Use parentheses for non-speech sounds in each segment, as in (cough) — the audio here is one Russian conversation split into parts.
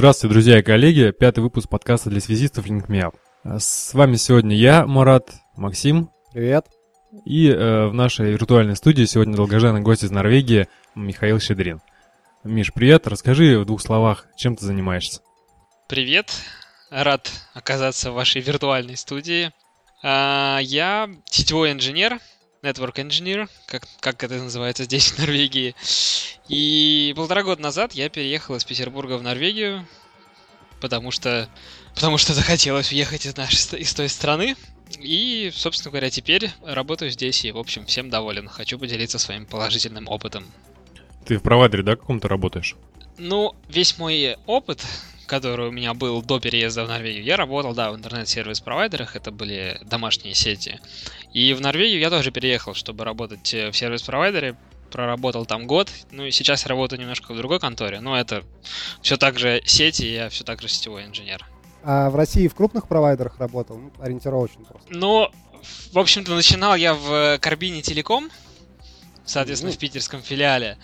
Здравствуйте, друзья и коллеги. Пятый выпуск подкаста для связистов LinkMeUp. С вами сегодня я, Марат, Максим. Привет. И э, в нашей виртуальной студии сегодня долгожданный гость из Норвегии Михаил Щедрин. Миш, привет. Расскажи в двух словах, чем ты занимаешься. Привет. Рад оказаться в вашей виртуальной студии. А, я сетевой инженер, Network Engineer, как, как это называется здесь, в Норвегии. И полтора года назад я переехал из Петербурга в Норвегию, потому что, потому что захотелось уехать из, нашей, из той страны. И, собственно говоря, теперь работаю здесь и, в общем, всем доволен. Хочу поделиться своим положительным опытом. Ты в провайдере, да, каком-то работаешь? Ну, весь мой опыт который у меня был до переезда в Норвегию, я работал, да, в интернет-сервис-провайдерах, это были домашние сети. И в Норвегию я тоже переехал, чтобы работать э, в сервис-провайдере, проработал там год, ну и сейчас работаю немножко в другой конторе, но это все так же сети, я все так же сетевой инженер. А в России в крупных провайдерах работал? Ну, ориентировочно просто. Ну, в общем-то, начинал я в Карбине Телеком, соответственно, mm-hmm. в питерском филиале.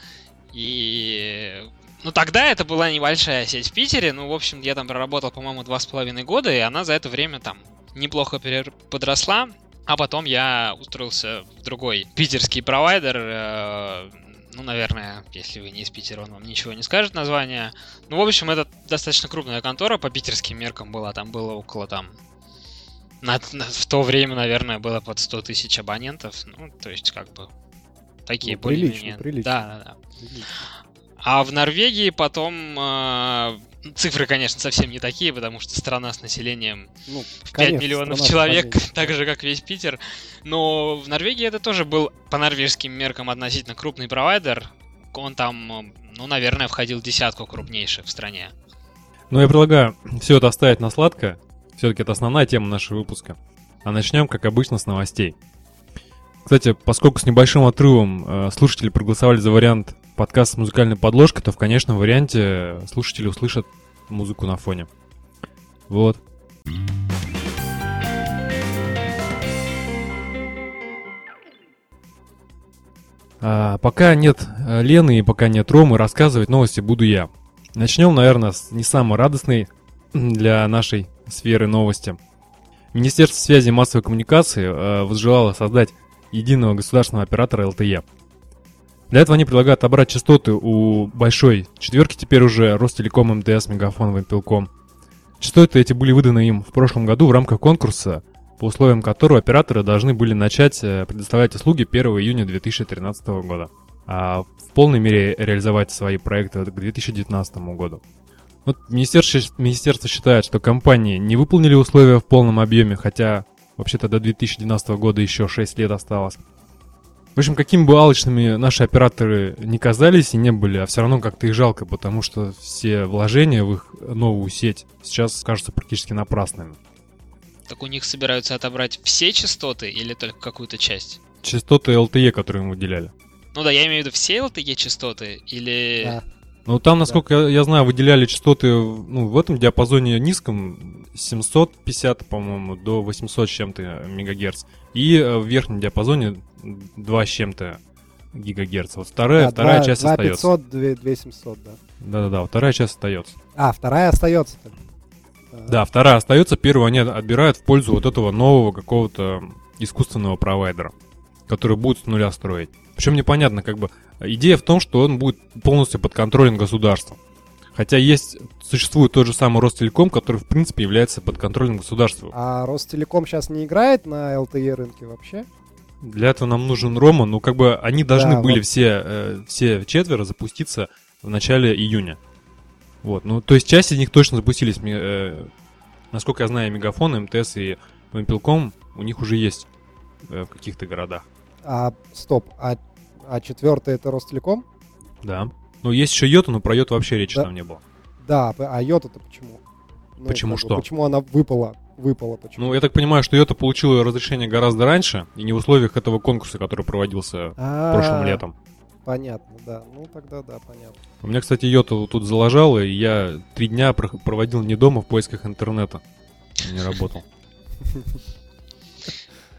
И ну, тогда это была небольшая сеть в Питере. Ну, в общем, я там проработал, по-моему, два с половиной года, и она за это время там неплохо подросла. А потом я устроился в другой питерский провайдер. Э, ну, наверное, если вы не из Питера, он вам ничего не скажет название. Ну, в общем, это достаточно крупная контора по питерским меркам была. Там было около там... На, на, в то время, наверное, было под 100 тысяч абонентов. Ну, то есть, как бы, такие ну, прилично, прилично. Да, да, да. Прилично. А в Норвегии потом э, цифры, конечно, совсем не такие, потому что страна с населением ну, в 5 конечно, миллионов человек, (laughs) так же, как весь Питер. Но в Норвегии это тоже был по норвежским меркам относительно крупный провайдер. Он там, ну, наверное, входил в десятку крупнейших в стране. Ну, я предлагаю все это оставить на сладко. Все-таки это основная тема нашего выпуска. А начнем, как обычно, с новостей. Кстати, поскольку с небольшим отрывом э, слушатели проголосовали за вариант подкаст с музыкальной подложкой, то в конечном варианте слушатели услышат музыку на фоне. Вот. А, пока нет э, Лены и пока нет Ромы, рассказывать новости буду я. Начнем, наверное, с не самой радостной (clears throat) для нашей сферы новости. Министерство связи и массовой коммуникации э, возжелало создать единого государственного оператора LTE. Для этого они предлагают отобрать частоты у большой четверки, теперь уже Ростелеком, МТС, Мегафон, Вимпелком. Частоты эти были выданы им в прошлом году в рамках конкурса, по условиям которого операторы должны были начать э, предоставлять услуги 1 июня 2013 года, а в полной мере реализовать свои проекты к 2019 году. Вот министерство, министерство считает, что компании не выполнили условия в полном объеме, хотя вообще-то до 2012 года еще 6 лет осталось. В общем, какими бы алчными наши операторы не казались и не были, а все равно как-то их жалко, потому что все вложения в их новую сеть сейчас кажутся практически напрасными. Так у них собираются отобрать все частоты или только какую-то часть? Частоты LTE, которые им выделяли. Ну да, я имею в виду все LTE частоты или... Да. Ну там, насколько да. я, я знаю, выделяли частоты ну, в этом диапазоне низком 750, по-моему, до 800 с чем-то мегагерц. И э, в верхнем диапазоне 2 с чем-то гигагерц. Вот вторая, да, вторая 2, часть 2 остается. 500, 2, 2700, да. Да-да-да, вторая часть остается. А, вторая остается. Да, вторая остается, первую они отбирают в пользу вот этого нового какого-то искусственного провайдера, который будет с нуля строить. Причем непонятно, как бы, идея в том, что он будет полностью под контролем государства. Хотя есть, существует тот же самый Ростелеком, который, в принципе, является под контролем государства. А Ростелеком сейчас не играет на LTE рынке вообще? Для этого нам нужен Рома. Ну, как бы они должны да, были вот. все, э, все четверо запуститься в начале июня. Вот, ну, то есть часть из них точно запустились. Э, насколько я знаю, Мегафон, МТС и Вимпелком у них уже есть э, в каких-то городах. А, стоп, а, а четвертый это Ростелеком? Да. Ну, есть еще Йота, но про Йоту вообще речи да. там не было. Да, а Йота-то почему? Ну, почему что? почему она выпала? Выпала почему? Ну, я так понимаю, что Йота получила разрешение гораздо раньше, и не в условиях этого конкурса, который проводился А-а-а. прошлым летом. Понятно, да. Ну, тогда да, понятно. У меня, кстати, Йота тут заложала, и я три дня проводил не дома в поисках интернета. Не работал. (laughs)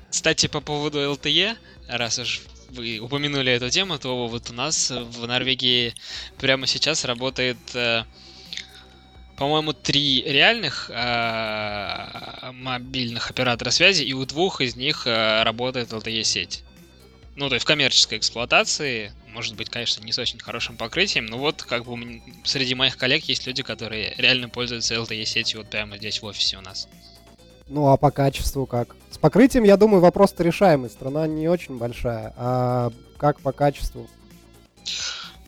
Кстати, по поводу LTE, раз уж вы упомянули эту тему, то вот у нас в Норвегии прямо сейчас работает э, по-моему, три реальных э, мобильных оператора связи, и у двух из них э, работает LTE-сеть. Ну, то есть в коммерческой эксплуатации, может быть, конечно, не с очень хорошим покрытием, но вот как бы среди моих коллег есть люди, которые реально пользуются LTE-сетью вот прямо здесь в офисе у нас. Ну, а по качеству как? С покрытием, я думаю, вопрос-то решаемый. Страна не очень большая. А как по качеству?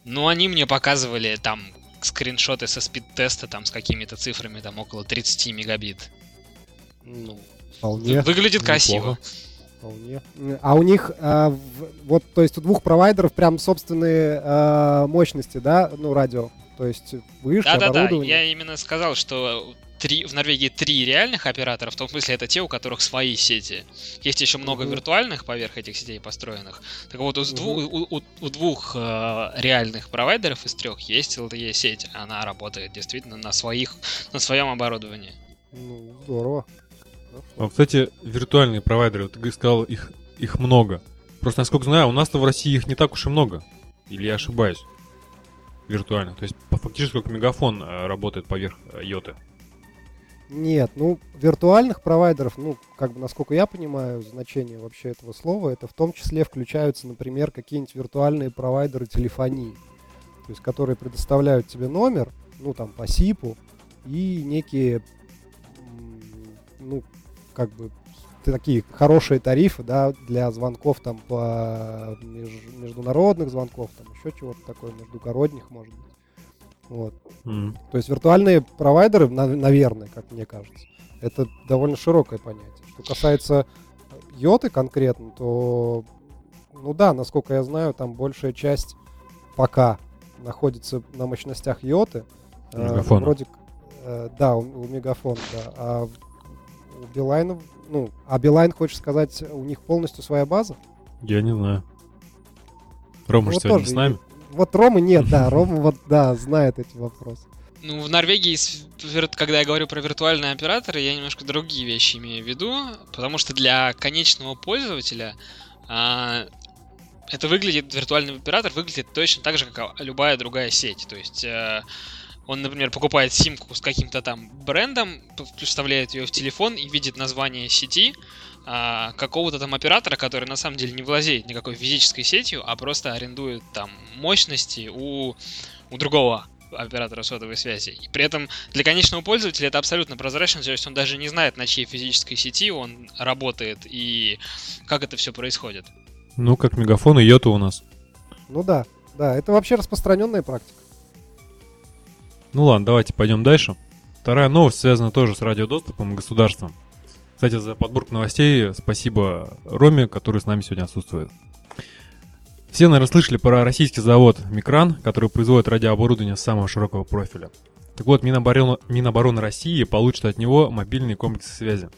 Ну, они мне показывали там скриншоты со спид-теста там с какими-то цифрами, там около 30 мегабит. Ну, вполне. Выглядит красиво. Вполне. А у них, в, вот, то есть у двух провайдеров прям собственные а, мощности, да, ну, радио? То есть вышка, да, да, да. Я именно сказал, что три, в Норвегии три реальных оператора, в том смысле это те, у которых свои сети. Есть еще много uh-huh. виртуальных поверх этих сетей построенных. Так вот, у, uh-huh. двух, у, у, у двух э, реальных провайдеров из трех есть LTE сеть. Она работает действительно на своих, на своем оборудовании. Ну, здорово. А, кстати, виртуальные провайдеры, вот ты сказал, их, их много. Просто, насколько знаю, у нас-то в России их не так уж и много. Или я ошибаюсь? Виртуально. То есть, фактически, как мегафон э, работает поверх э, йоты. Нет, ну, виртуальных провайдеров, ну, как бы, насколько я понимаю, значение вообще этого слова, это в том числе включаются, например, какие-нибудь виртуальные провайдеры телефонии, то есть, которые предоставляют тебе номер, ну, там, по СИПу, и некие, ну, как бы, такие хорошие тарифы, да, для звонков там по меж, международных звонков, там еще чего-то такое, междугородних, может быть. Вот. Mm. То есть виртуальные провайдеры, на, наверное, как мне кажется, это довольно широкое понятие. Что касается йоты конкретно, то, ну да, насколько я знаю, там большая часть пока находится на мощностях йоты. Э, вроде, э, да, у, у мегафона, да. А у Билайна, ну, а Билайн, хочешь сказать, у них полностью своя база? Я не знаю. Рома ну, сегодня с нами? Вот Ромы нет, да, (laughs) Рома вот, да, знает эти вопросы. Ну, в Норвегии, когда я говорю про виртуальные операторы, я немножко другие вещи имею в виду, потому что для конечного пользователя а, это выглядит, виртуальный оператор выглядит точно так же, как любая другая сеть. То есть а, он, например, покупает симку с каким-то там брендом, вставляет ее в телефон и видит название сети, а, какого-то там оператора, который на самом деле не владеет никакой физической сетью, а просто арендует там мощности у, у другого оператора сотовой связи. И при этом для конечного пользователя это абсолютно прозрачно, то есть он даже не знает, на чьей физической сети он работает и как это все происходит. Ну, как мегафон и йота у нас. Ну да, да, это вообще распространенная практика. Ну ладно, давайте пойдем дальше. Вторая новость связана тоже с радиодоступом и государством. Кстати, за подборку новостей спасибо Роме, который с нами сегодня отсутствует. Все, наверное, слышали про российский завод «Микран», который производит радиооборудование самого широкого профиля. Так вот, Минобороны, Минобороны России получит от него мобильные комплексы связи.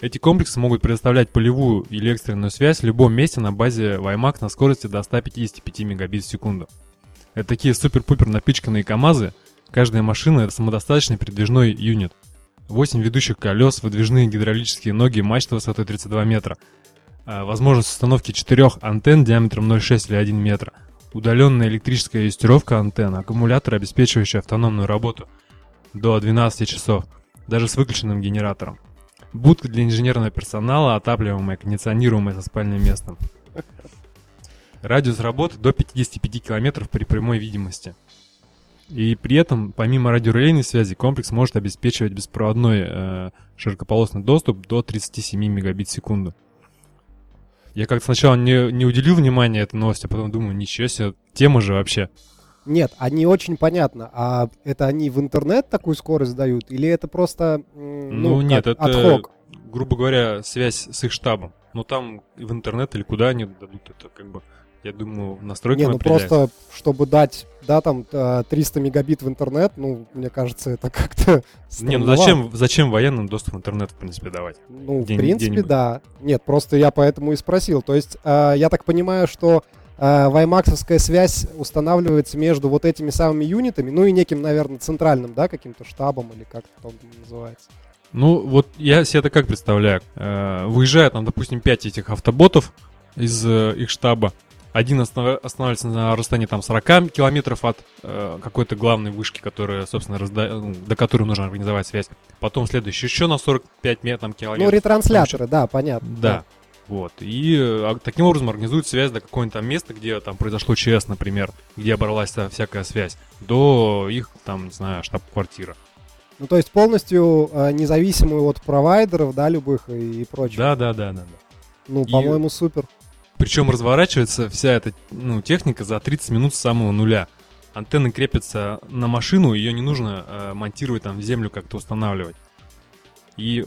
Эти комплексы могут предоставлять полевую или экстренную связь в любом месте на базе WiMAX на скорости до 155 мегабит в секунду. Это такие супер-пупер напичканные КАМАЗы. Каждая машина — это самодостаточный передвижной юнит — 8 ведущих колес, выдвижные гидравлические ноги, мачта высотой 32 метра. А, возможность установки 4 антенн диаметром 0,6 или 1 метр. Удаленная электрическая юстировка антенн, аккумулятор, обеспечивающий автономную работу до 12 часов, даже с выключенным генератором. Будка для инженерного персонала, отапливаемая, кондиционируемая со спальным местом. Радиус работы до 55 км при прямой видимости. И при этом, помимо радиорелейной связи, комплекс может обеспечивать беспроводной э, широкополосный доступ до 37 мегабит в секунду. Я как-то сначала не, не уделил внимания этой новости, а потом думаю, ничего себе, тема же вообще. Нет, они очень понятно. А это они в интернет такую скорость дают? Или это просто ну, ну нет, это, отхок? грубо говоря, связь с их штабом. Но там в интернет или куда они дадут это как бы я думаю, настройки Не, ну просто, чтобы дать, да, там 300 мегабит в интернет, ну, мне кажется, это как-то Не, ну зачем, зачем военным доступ в интернет, в принципе, давать? Ну, в принципе, да. Нет, просто я поэтому и спросил. То есть, э, я так понимаю, что э, ваймаксовская связь устанавливается между вот этими самыми юнитами, ну и неким, наверное, центральным, да, каким-то штабом или как это называется. Ну, вот я себе это как представляю. Э, выезжает там, допустим, 5 этих автоботов из э, их штаба, один останов- останавливается на расстоянии там 40 километров от э, какой-то главной вышки, которая, собственно, разда... ну, до которой нужно организовать связь. Потом следующий еще на 45 метров там, Ну, километров. ретрансляторы, да, понятно. Да. Вот. И э, а, таким образом организуют связь до какого-нибудь там места, где там произошло ЧС, например, где оборвалась всякая связь, до их там, не знаю, штаб-квартира. Ну, то есть полностью э, независимую от провайдеров, да, любых и, и прочего. Да, да, да, да, да. Ну, И- по-моему, супер. Причем разворачивается вся эта ну, техника за 30 минут с самого нуля. Антенны крепятся на машину, ее не нужно э, монтировать там в землю как-то устанавливать. И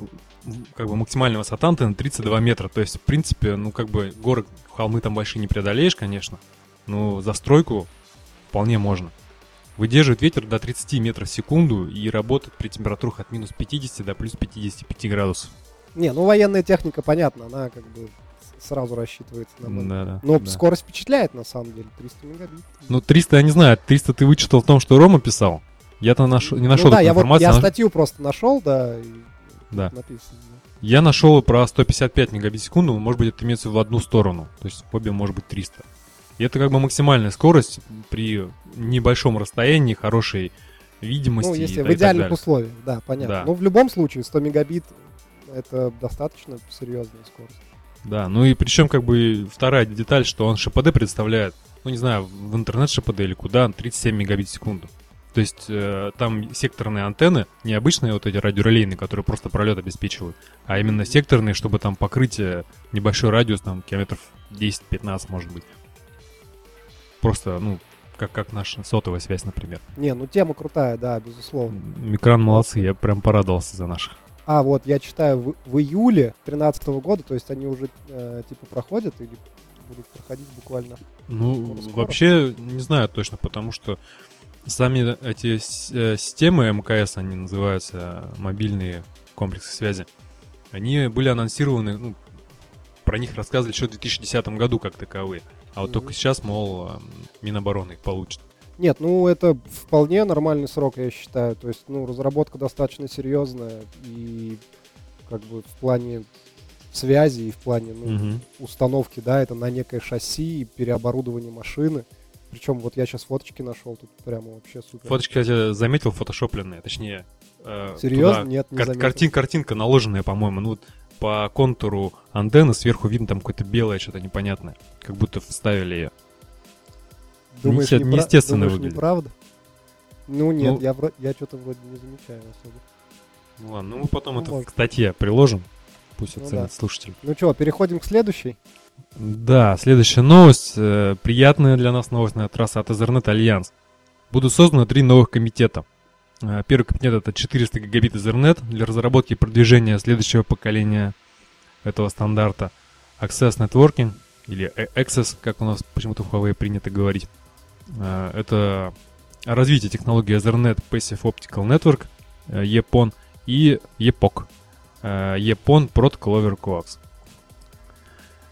как бы максимальная высота антенны 32 метра. То есть, в принципе, ну как бы горы, холмы там большие не преодолеешь, конечно. Но за стройку вполне можно. Выдерживает ветер до 30 метров в секунду и работает при температурах от минус 50 до плюс 55 градусов. Не, ну военная техника, понятно, она как бы сразу рассчитывается на. Да, да, Но да. скорость впечатляет, на самом деле, 300 мегабит. Ну, 300, я не знаю, 300 ты вычитал в том, что Рома писал. Я-то наш... не нашел ну, да, я вот информации. я но- статью просто нашел, да, и Да. написано. да. Я нашел про 155 мегабит в секунду, может быть, это имеется в одну сторону. То есть в обе может быть 300. И это как бы максимальная скорость при небольшом расстоянии, хорошей видимости. Ну, если в и так идеальных условиях, да, понятно. Да. Но в любом случае 100 мегабит это достаточно серьезная скорость. Да, ну и причем как бы вторая деталь, что он ШПД представляет, ну не знаю, в интернет ШПД или куда, 37 мегабит в секунду. То есть э, там секторные антенны, не обычные вот эти радиорелейные, которые просто пролет обеспечивают, а именно секторные, чтобы там покрыть э, небольшой радиус, там километров 10-15 может быть. Просто, ну, как, как наша сотовая связь, например. Не, ну тема крутая, да, безусловно. Микран молодцы, я прям порадовался за наших. А, вот, я читаю в, в июле 2013 года, то есть они уже э, типа проходят или будут проходить буквально. Ну, Скоро, вообще не знаю точно, потому что сами эти э, системы МКС, они называются мобильные комплексы связи, они были анонсированы, ну, про них рассказывали еще в 2010 году как таковые. А вот Мгм. только сейчас, мол, э, Минобороны их получит. Нет, ну это вполне нормальный срок, я считаю. То есть, ну, разработка достаточно серьезная и как бы в плане связи и в плане ну, Мгм. установки, да, это на некое шасси и переоборудование машины. Причем вот я сейчас фоточки нашел, тут прямо вообще супер. Фоточки, я заметил, фотошопленные, точнее... э, Серьезно? туда Нет, не кар- заметил. картин, картинка наложенная, по-моему. Ну, вот по контуру антенны сверху видно там какое-то белое, что-то непонятное. Как будто вставили ее. Думаешь, неесте- непра- неестественно думаешь, выглядит. неправда? Ну нет, Ну- я, вро- я что-то вроде не замечаю особо. Ну ладно, ну мы потом Ну, это может. к статье приложим. Пусть Ну оценят да. слушатель. Ну что, переходим к следующей. Да, следующая новость. э, приятная для нас новость на трасса от Ethernet Alliance. Будут созданы три новых комитета. Э, Первый комитет это 400 гигабит Ethernet для разработки и продвижения следующего поколения этого стандарта. Access Networking или Access, как у нас почему-то в Huawei принято говорить. Э, Это развитие технологии Ethernet Passive Optical Network, э, EPON и EPOC. э, EPON Protocol over Coax.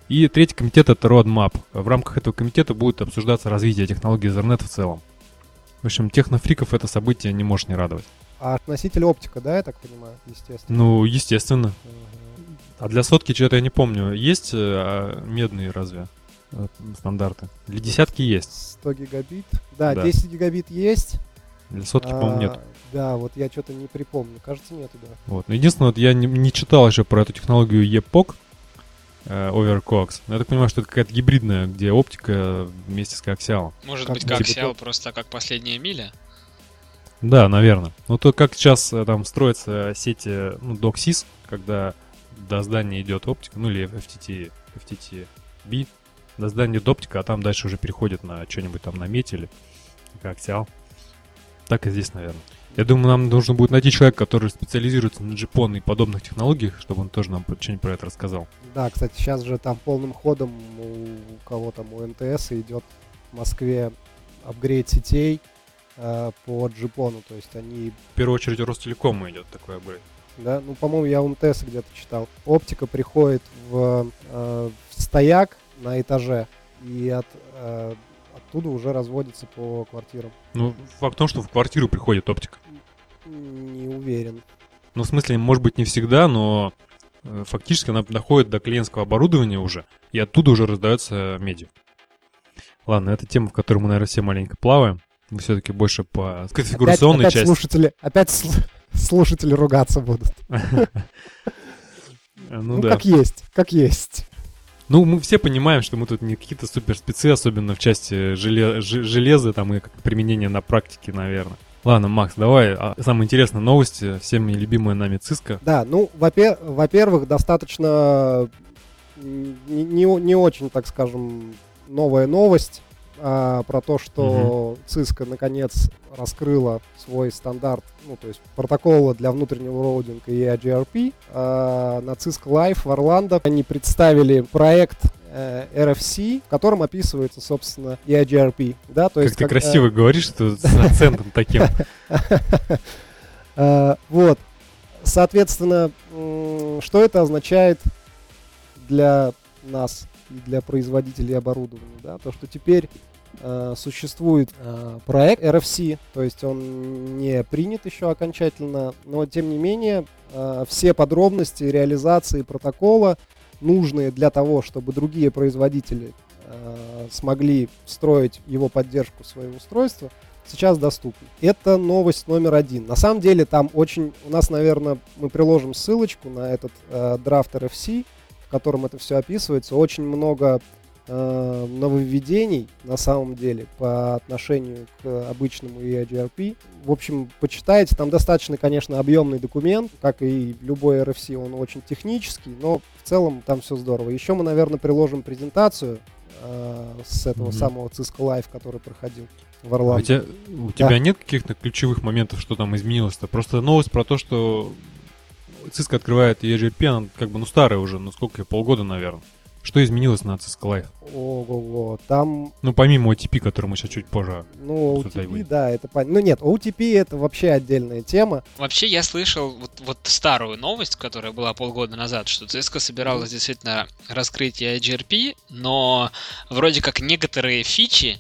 И третий комитет это Roadmap. В рамках этого комитета будет обсуждаться развитие технологии Ethernet в целом. В общем, технофриков это событие не может не радовать. А носитель оптика, да, я так понимаю, естественно. Ну, естественно. Ага. А для сотки что-то я не помню. Есть а, медные разве стандарты? Для десятки есть. 100 гигабит. Да, Да. 10 гигабит есть. Для сотки, по-моему, нет. А, Да, вот я что-то не припомню. Кажется, нету, да. Вот. Но единственное, вот я не, не читал еще про эту технологию EPOC, э, Overcoax. Но я так понимаю, что это какая-то гибридная, где оптика вместе с коаксиалом. Может Как быть, бы как типа просто как последняя миля. Да, наверное. Ну, то как сейчас э, там строятся сети, ну, DOCSIS, когда до здания идет оптика, ну, или FTT, FTTB, до здания идет оптика, а там дальше уже переходит на что-нибудь там на или коаксиал. Так и здесь, наверное. Я думаю, нам нужно будет найти человека, который специализируется на джипон и подобных технологиях, чтобы он тоже нам что-нибудь про это рассказал. Да, кстати, сейчас же там полным ходом у кого там, у МТС идет в Москве апгрейд сетей э, по джипону. То есть они, В первую очередь у Ростелекома идет такой апгрейд. да, ну, по-моему, я у МТС где-то читал. Оптика приходит в, э, в стояк на этаже и от, э, оттуда уже разводится по квартирам. Ну, факт в том, что в квартиру приходит оптика. Не уверен. Ну, в смысле, может быть, не всегда, но э, фактически она доходит до клиентского оборудования уже, и оттуда уже раздается медиа. Ладно, это тема, в которой мы, наверное, все маленько плаваем. Мы все-таки больше по конфигурационной опять, части. Опять слушатели, опять слушатели ругаться будут. (laughs) Ну, ну как есть, как есть. Ну, мы все понимаем, что мы тут не какие-то супер спецы, особенно в части желе- железа там и применения на практике, наверное. Ладно, Макс, давай а, самые интересные новости, всеми любимая нами Циска. Да, ну, во-пе- во-первых, достаточно не, не, не очень, так скажем, новая новость а, про то, что Cisco наконец раскрыла свой стандарт, ну, то есть протоколы для внутреннего роутинга и AGRP. А, на Cisco Live в Орландо они представили проект э, RFC, в котором описывается, собственно, EIGRP. Да, то Как есть, ты когда- красиво говоришь, что с акцентом таким. Э, (laughs) Вот. Соответственно, что это означает для нас и для производителей оборудования? Да? То, что теперь э, существует э, проект RFC, то есть он не принят еще окончательно, но тем не менее э, все подробности реализации протокола, нужные для того, чтобы другие производители смогли встроить его поддержку в свои устройства, сейчас доступны. Это новость номер один. На самом деле там очень... У нас, наверное, мы приложим ссылочку на этот драфт RFC, котором это все описывается. Очень много э, нововведений на самом деле по отношению к обычному EIGRP. В общем, почитайте, там достаточно, конечно, объемный документ, как и любой RFC, он очень технический, но в целом там все здорово. Еще мы, наверное, приложим презентацию э, с этого Мгм. самого Cisco Live, который проходил в А У Орландо. тебя, у тебя нет каких-то ключевых моментов, что там изменилось-то? Просто новость про то, что Cisco открывает EGRP, она как бы, ну, старая уже, ну, сколько, полгода, наверное. Что изменилось на Cisco Live? Ого-го, там, Ну, помимо OTP, который мы сейчас чуть позже... ну, OTP, да, это. Ну нет, OTP это вообще отдельная тема. Вообще, я слышал вот, вот старую новость, которая была полгода назад, что Cisco собиралась действительно раскрыть IGRP, но вроде как некоторые фичи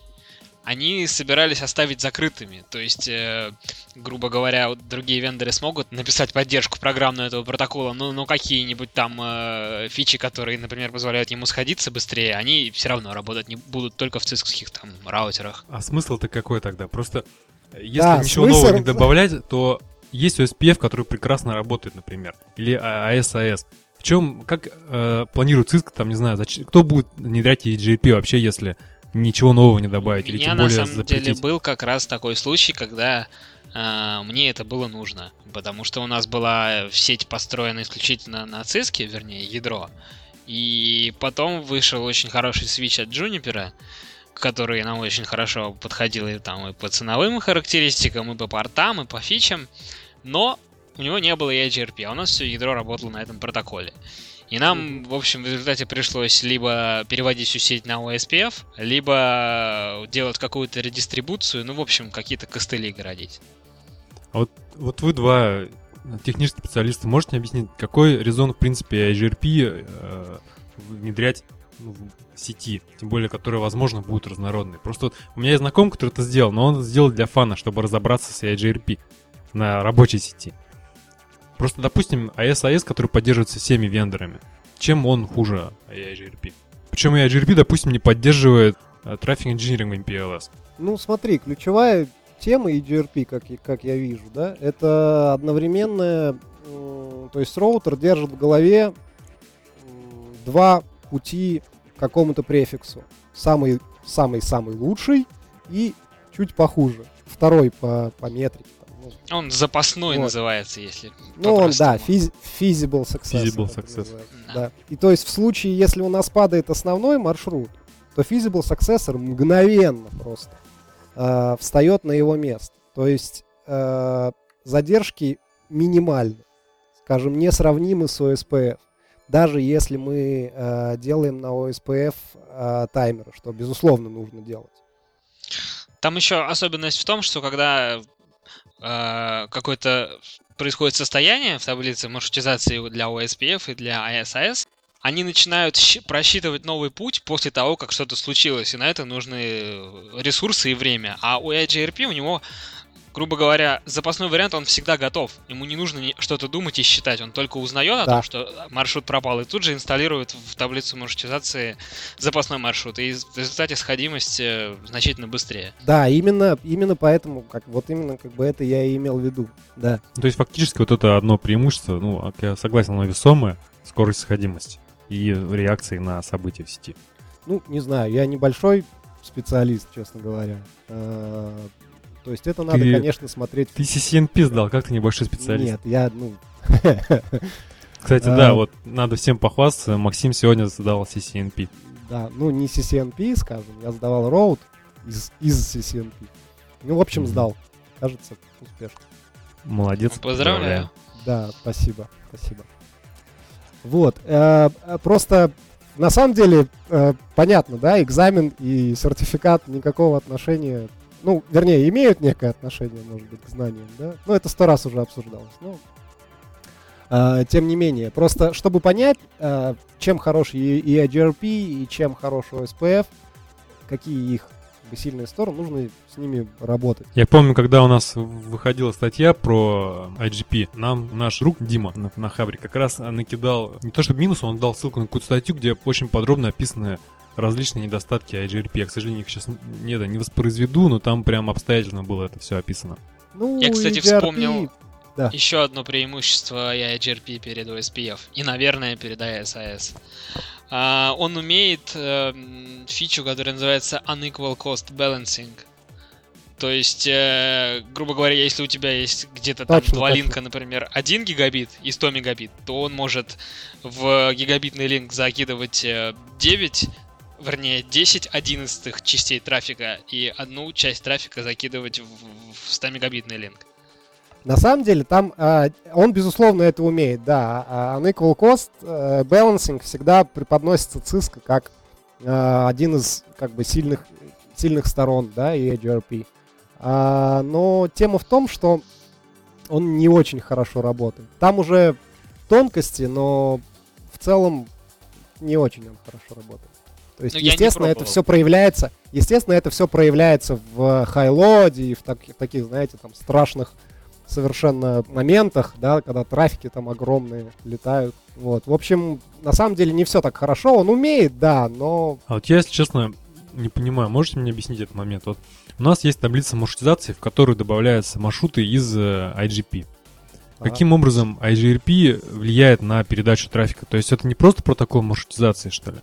они собирались оставить закрытыми. То есть, э, грубо говоря, вот другие вендоры смогут написать поддержку программную этого протокола, но, но какие-нибудь там э, фичи, которые, например, позволяют ему сходиться быстрее, они все равно работать не будут только в цискских там раутерах. А смысл-то какой тогда? Просто э, если Да, ничего смысл- нового не добавлять, то есть OSPF, который прекрасно работает, например. Или А- ASAS. В чем, как э, планирует Cisco, там, не знаю, зач- кто будет внедрять EGP вообще, если ничего нового не У добавить, или меня тем на более самом деле запретить? был как раз такой случай, когда э, мне это было нужно. Потому что у нас была сеть построена исключительно на циске, вернее, ядро. И потом вышел очень хороший свич от Juniper, который нам очень хорошо подходил и, там, и по ценовым характеристикам, и по портам, и по фичам. Но у него не было EIGRP, а у нас все ядро работало на этом протоколе. И нам, в общем, в результате пришлось либо переводить всю сеть на OSPF, либо делать какую-то редистрибуцию, ну, в общем, какие-то костыли городить. А вот, вот вы два технических специалиста можете объяснить, какой резон, в принципе, IGRP э, внедрять в сети, тем более, которая, возможно, будет разнородной. Просто вот у меня есть знакомый, который это сделал, но он это сделал для фана, чтобы разобраться с IGRP на рабочей сети. Просто, допустим, ASAS, который поддерживается всеми вендорами, чем он хуже IGRP? Причем IGRP, допустим, не поддерживает э, Traffic Engineering MPLS. Ну, смотри, ключевая тема EGRP, как, как я вижу, да, это одновременное, то есть роутер держит в голове два пути к какому-то префиксу. Самый, самый, самый лучший и чуть похуже. Второй по, по метрике. Он запасной Вот. называется, если Ну, он, да, физ- feasible success. Feasible success. Да. Да. И то есть в случае, если у нас падает основной маршрут, то feasible successor мгновенно просто э, встает на его место. То есть э, задержки минимальны, скажем, несравнимы с OSPF. Даже если мы э, делаем на OSPF э, таймеры, что безусловно нужно делать. Там еще особенность в том, что когда э, какое-то происходит состояние в таблице маршрутизации для OSPF и для ISIS, они начинают просчитывать новый путь после того, как что-то случилось, и на это нужны ресурсы и время. А у IGRP у него грубо говоря, запасной вариант, он всегда готов. Ему не нужно что-то думать и считать. Он только узнает о Да. том, что маршрут пропал, и тут же инсталирует в таблицу маршрутизации запасной маршрут. И в результате сходимость э, значительно быстрее. Да, именно, именно поэтому, как, вот именно как бы это я и имел в виду. Да. То есть фактически вот это одно преимущество, ну, я согласен, оно весомое, скорость сходимости и реакции на события в сети. Ну, не знаю, я небольшой специалист, честно говоря. А, То есть это надо, Ты- конечно, смотреть... Ты CCNP сдал, как ты небольшой специалист? Нет, я, ну... (laughs) Кстати, А. да, вот надо всем похвастаться, Максим сегодня сдал CCNP. Да, ну не CCNP, скажем, я сдавал Road из, из CCNP. Ну, в общем, сдал. Кажется, успешно. Молодец. Ну, Поздравляю. Да, спасибо, спасибо. Вот, э, э, просто на самом деле э, понятно, да, экзамен и сертификат никакого отношения, ну, вернее, имеют некое отношение, может быть, к знаниям, да, но это сто раз уже обсуждалось, ну, э, тем не менее, просто чтобы понять, э, чем хорош и, и и чем хорош OSPF, какие их сильные стороны, нужно с ними работать. Я помню, когда у нас выходила статья про IGP, нам наш друг Дима на, на Хабре как раз накидал, не то чтобы минус, он дал ссылку на какую-то статью, где очень подробно описаны различные недостатки IGRP. Я, к сожалению, их сейчас не, да, не воспроизведу, но там прям обстоятельно было это все описано. Ну, Я, кстати, IGRP вспомнил Да. еще одно преимущество IGRP перед OSPF. И, наверное, перед ASIS. А, он умеет э, м, фичу, которая называется Unequal Cost Balancing. То есть, э, грубо говоря, если у тебя есть где-то там Точно, два точно. линка, например, 1 гигабит и 100 мегабит, то он может в гигабитный линк закидывать э, 9, вернее, 10 одиннадцатых частей трафика и одну часть трафика закидывать в, в 100 мегабитный линк. На самом деле, там а, он, безусловно, это умеет, да. А unequal cost э, balancing всегда преподносится Cisco как а, один из как бы сильных, сильных сторон, да, и AGRP. А, но тема в том, что он не очень хорошо работает. Там уже тонкости, но в целом не очень он хорошо работает. То есть, Ну, я не естественно, это все проявляется. Естественно, это все проявляется в хайлоде и в таки- таких, знаете, там страшных совершенно моментах, да, когда трафики там огромные летают. Вот. В общем, на самом деле не все так хорошо. Он умеет, да, но А вот я, если честно, не понимаю, можете мне объяснить этот момент? Вот у нас есть таблица маршрутизации, в которую добавляются маршруты из э, IGP. Каким образом IGRP влияет на передачу трафика? То есть это не просто протокол маршрутизации, что ли?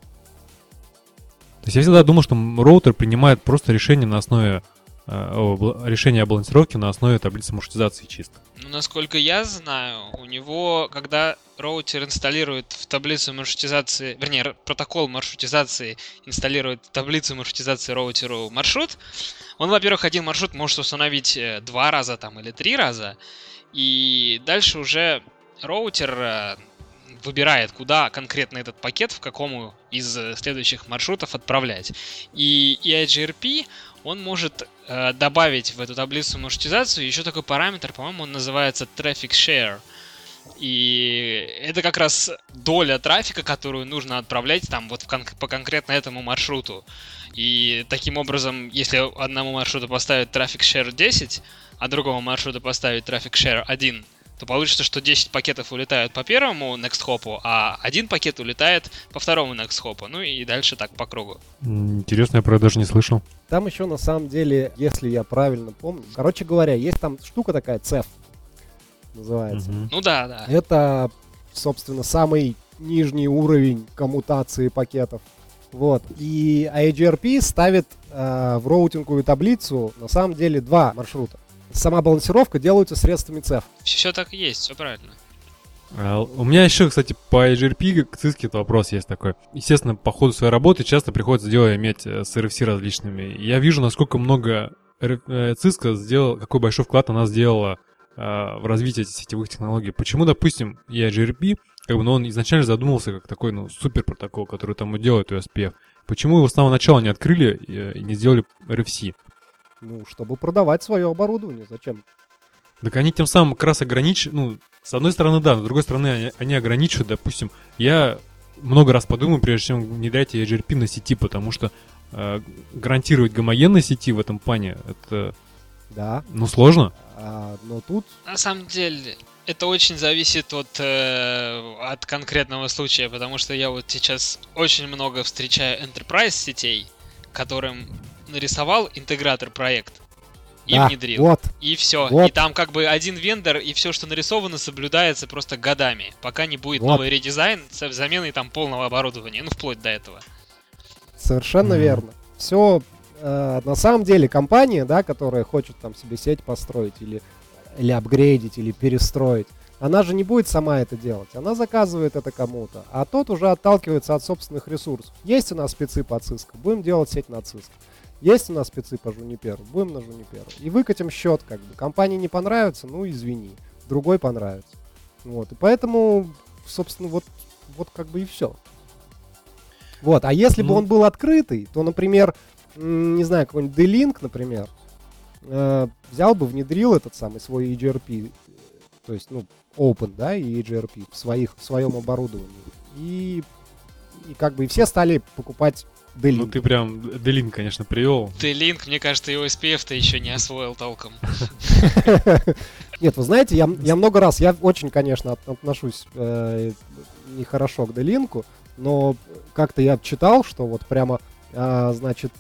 То есть я всегда думал, что роутер принимает просто решение на основе э, решение о балансировке на основе таблицы маршрутизации чисто. Ну, насколько я знаю, у него, когда роутер инсталирует в таблицу маршрутизации, вернее, протокол маршрутизации инсталирует в таблицу маршрутизации роутеру маршрут, он, во-первых, один маршрут может установить э, два раза там или три раза, и дальше уже роутер э, выбирает, куда конкретно этот пакет, в какому из э, следующих маршрутов отправлять. И, IGRP, он может э, добавить в эту таблицу маршрутизацию еще такой параметр, по-моему, он называется Traffic Share. И это как раз доля трафика, которую нужно отправлять там вот кон- по конкретно этому маршруту. И таким образом, если одному маршруту поставить Traffic Share 10, а другому маршруту поставить Traffic Share 1, то получится, что 10 пакетов улетают по первому next hop, а один пакет улетает по второму next hop. Ну и дальше так по кругу. Интересно, я про это даже не слышал. там еще на самом деле, если я правильно помню, короче говоря, есть там штука такая, CEF называется. Мгм. Ну да, да. Это, собственно, самый нижний уровень коммутации пакетов. Вот. И IGRP ставит э, в роутинговую таблицу на самом деле два маршрута. Сама балансировка делается средствами CEF. Все так и есть, все правильно. А, У меня еще, кстати, по IGRP к Cisco вопрос есть такой. Естественно, по ходу своей работы часто приходится дело иметь э, с RFC различными. Я вижу, насколько много э, Cisco сделал, какой большой вклад она сделала э, в развитие этих сетевых технологий. Почему, допустим, и IGRP, как бы, ну, он изначально задумывался как такой, ну, супер протокол, который там и делает USPF. Почему его с самого начала не открыли э, и не сделали RFC? Ну, чтобы продавать свое оборудование. Зачем? Так они тем самым как раз ограничивают, ну, с одной стороны, да, но с другой стороны, они, они ограничивают, допустим, я много раз подумаю, прежде чем внедрять EGRP на сети, потому что э, гарантировать гомогенность сети в этом плане, это Да. Ну, сложно. А, но тут... На самом деле, это очень зависит от, э, от конкретного случая, потому что я вот сейчас очень много встречаю enterprise сетей, которым нарисовал интегратор проект и да, внедрил. Вот. И все. Вот. И там как бы один вендор, и все, что нарисовано, соблюдается просто годами, пока не будет Вот. новый редизайн с заменой там полного оборудования, ну вплоть до этого. Совершенно Мгм. верно. Все, на самом деле, компания, да, которая хочет там себе сеть построить или, или апгрейдить, или перестроить, она же не будет сама это делать. Она заказывает это кому-то, а тот уже отталкивается от собственных ресурсов. Есть у нас спецы по Cisco, будем делать сеть на Cisco. Есть у нас спецы по Juniper, будем на Juniper. И выкатим счет, как бы. Компании не понравится, ну извини. Другой понравится. Вот. И поэтому, собственно, вот, вот как бы и все. Вот. А если бы Ну. он был открытый, то, например, не знаю, какой-нибудь D-Link, например, э, взял бы, внедрил этот самый свой EGRP, э, то есть, ну, Open, да, и EGRP в, своих, в своем оборудовании. И, и как бы и все стали покупать D-Link. Ну, ты прям Делин, конечно, привел. T-Link, мне кажется, и OSPF-то еще не освоил толком. (laughs) Нет, вы знаете, я, я много раз, я очень, конечно, от- отношусь э, нехорошо к Делинку, но как-то я читал, что вот прямо, а, значит,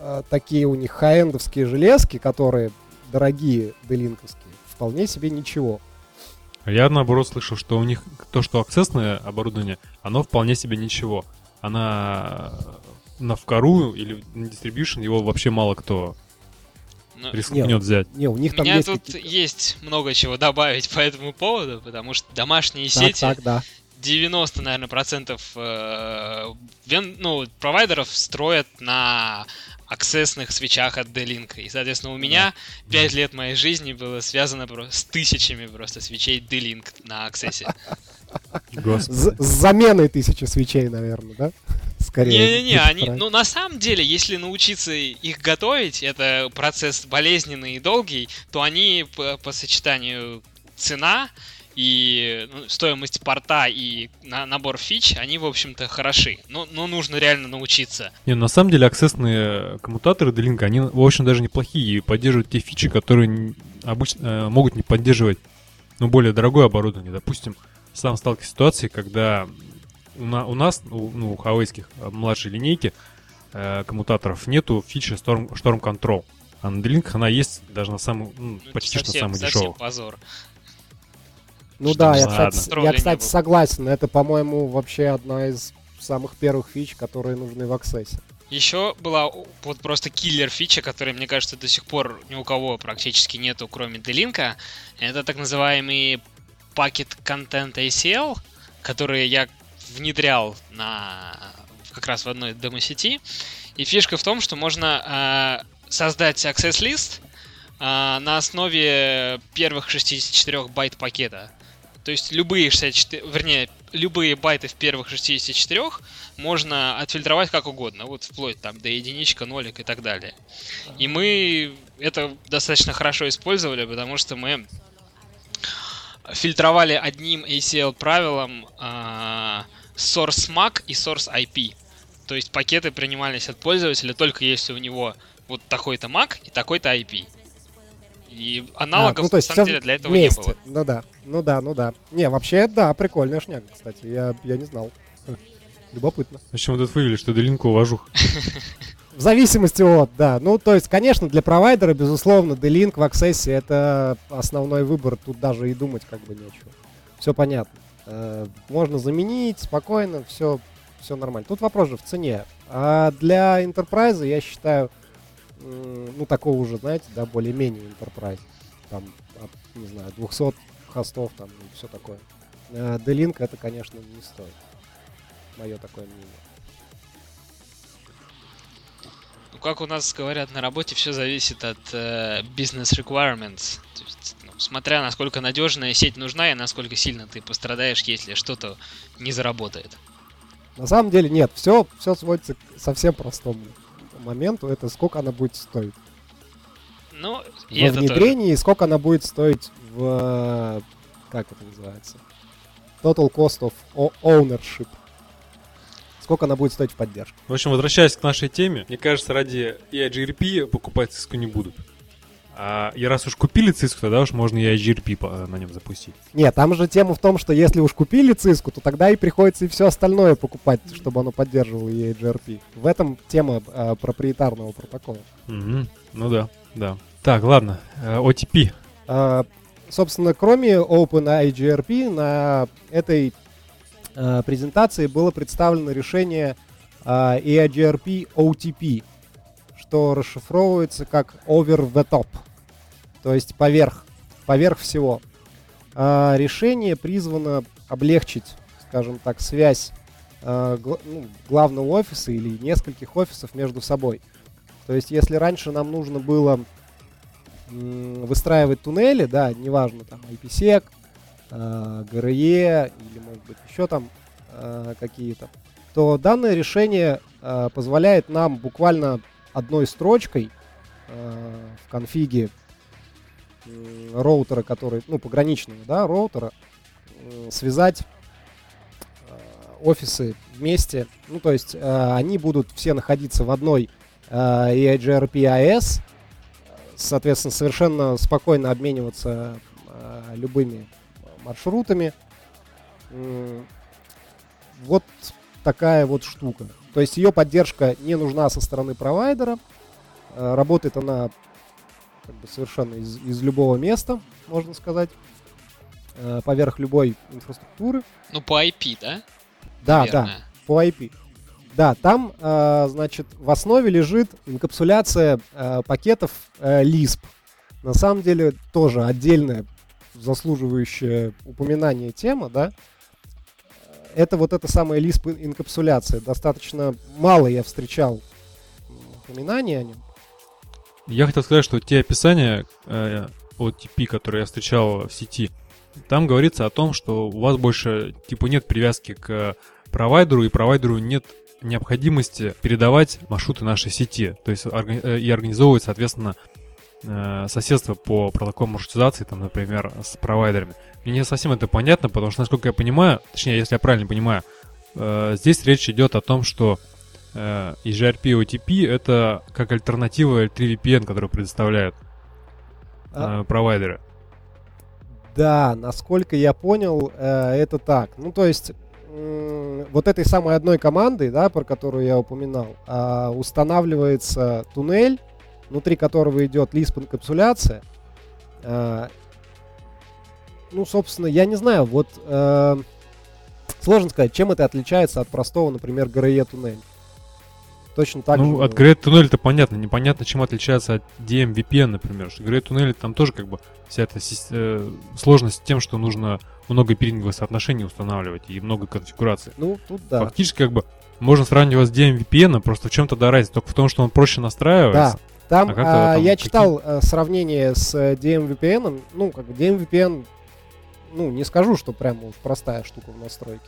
а, такие у них хай-эндовские железки, которые дорогие делинковские, вполне себе ничего. А Я, наоборот, слышал, что у них то, что аксессное оборудование, оно вполне себе ничего. Она на вкору или на distribution его вообще мало кто Ну, рискнет взять. Не, у них У там меня есть тут какие-то- есть много чего добавить по этому поводу, потому что домашние Так, сети, так, да. 90, наверное, процентов э, вен- ну, провайдеров строят на аксессных свечах от D-Link. И, соответственно, у меня 5 лет моей жизни было связано просто с тысячами просто свечей D-Link на аксессе. (laughs) С, заменой тысячи свечей, наверное, да? Скорее. Не-не-не, они, ну на самом деле, если научиться их готовить, это процесс болезненный и долгий, то они по, по сочетанию цена и ну, стоимость порта и на- набор фич, они, в общем-то, хороши. Но, но нужно реально научиться. Не, на самом деле аксессные коммутаторы D-Link, они, в общем, даже неплохие и поддерживают те фичи, которые обычно э, могут не поддерживать, ну, более дорогое оборудование. Допустим, сам сталкивался с ситуацией, когда у, на- у нас, у- ну, у хавейских э, младшей линейки э, коммутаторов нету фичи Storm, Storm Control. А на D-Link она есть даже на самом, ну, Ну, почти что совсем, самый дешевый. позор. Ну Что да, я, ладно. кстати, я, кстати, согласен. Это, по-моему, вообще одна из самых первых фич, которые нужны в аксессе. Еще была вот просто киллер фича, которая, мне кажется, до сих пор ни у кого практически нету, кроме Делинка. Это так называемый пакет контент ACL, который я внедрял на как раз в одной демо-сети. И фишка в том, что можно э, создать access list э, на основе первых 64 байт пакета. То есть любые 64, вернее, любые байты в первых 64 можно отфильтровать как угодно, вот вплоть там до единичка, нолик и так далее. И мы это достаточно хорошо использовали, потому что мы фильтровали одним ACL правилом а, source MAC и source IP. То есть пакеты принимались от пользователя только если у него вот такой-то MAC и такой-то IP. И аналогов А, ну, то на есть самом всё деле для этого вместе. не было. Ну да, ну да, ну да. Не, вообще, да, прикольная шняга, кстати. Я, я не знал. Любопытно. Общем, вот это вывели, что D-Link уважух. (laughs) В зависимости от, да. Ну, то есть, конечно, для провайдера, безусловно, D-Link в аксессе это основной выбор. Тут даже и думать как бы нечего. Все понятно. Э, Можно заменить спокойно, все, все нормально. Тут вопрос же в цене. А для Enterprise, я считаю, ну, такого уже, знаете, да, более-менее Enterprise. Там, от, не знаю, 200 хостов там и все такое. Э, D-Link это, конечно, не стоит. Мое такое мнение. Как у нас говорят на работе, все зависит от э, business requirements. То есть, ну, смотря насколько надежная сеть нужна и насколько сильно ты пострадаешь, если что-то не заработает. На самом деле нет, все, все сводится к совсем простому моменту. Это сколько она будет стоить Ну, и во это тоже. внедрении и сколько она будет стоить в... э, Как это называется? Total cost of ownership. Сколько она будет стоить в поддержке. В общем, возвращаясь к нашей теме, мне кажется, ради EIGRP покупать Cisco не будут. А, и раз уж купили циску, тогда уж можно и IGRP по- на нем запустить. Нет, там же тема в том, что если уж купили циску, то тогда и приходится и все остальное покупать, чтобы оно поддерживало EIGRP. В этом тема э, проприетарного протокола. Мгм. Ну да, да. Так, ладно. Э, OTP. А, собственно, кроме OpenIGRP, на этой а, презентации было представлено решение а, EIGRP OTP, что расшифровывается как over the top, то есть поверх, поверх всего. А, решение призвано облегчить, скажем так, связь а, гла- ну, главного офиса или нескольких офисов между собой. То есть, если раньше нам нужно было выстраивать туннели, да, неважно, там, IPsec, э, GRE или, может быть, еще там э, какие-то, то данное решение э, позволяет нам буквально одной строчкой э, в конфиге роутера, который, ну, пограничного, да, роутера, связать офисы вместе. Ну, то есть они будут все находиться в одной э, EIGRP AS, соответственно, совершенно спокойно обмениваться любыми маршрутами. Вот такая вот штука. То есть ее поддержка не нужна со стороны провайдера. Э, Работает она как бы совершенно из, из любого места, можно сказать, э, поверх любой инфраструктуры. Ну, по IP, да? Да, да, Наверное. по IP. Да, там, э, значит, в основе лежит инкапсуляция пакетов Lisp. На самом деле тоже отдельная, заслуживающая упоминания тема, да. Это вот эта самая Lisp инкапсуляция. Достаточно мало я встречал упоминаний о нем. Я хотел сказать, что те описания э, OTP, которые я встречал в сети, там говорится о том, что у вас больше типа нет привязки к провайдеру, и провайдеру нет необходимости передавать маршруты нашей сети. То есть э, и организовывать, соответственно, э, соседство по протоколу маршрутизации, там, например, с провайдерами. Мне не совсем это понятно, потому что, насколько я понимаю, точнее, если я правильно понимаю, э, здесь речь идет о том, что э, EGRP и OTP это как альтернатива L3 VPN, которую предоставляют А, э, провайдеры. Да, насколько я понял, э, это так. Ну, то есть, м, вот этой самой одной командой, да, про которую я упоминал, а, устанавливается туннель, внутри которого идет Lisp инкапсуляция. А, ну, собственно, я не знаю, вот э, сложно сказать, чем это отличается от простого, например, GRE туннеля. Точно так ну, же. от Great Tunnel это понятно. Непонятно, чем отличается от DM VPN, например. Что Great Tunnel там тоже как бы вся эта э, сложность тем, что нужно много пиринговых соотношений устанавливать и много конфигураций. Ну, тут да. Фактически как бы можно сравнивать с DM VPN, просто в чем-то да разница, только в том, что он проще настраивается. Да, там, А а, там, я какие- читал э, сравнение с э, DMVPN. Ну, как бы DMVPN, ну, не скажу, что прямо уж простая штука в настройке.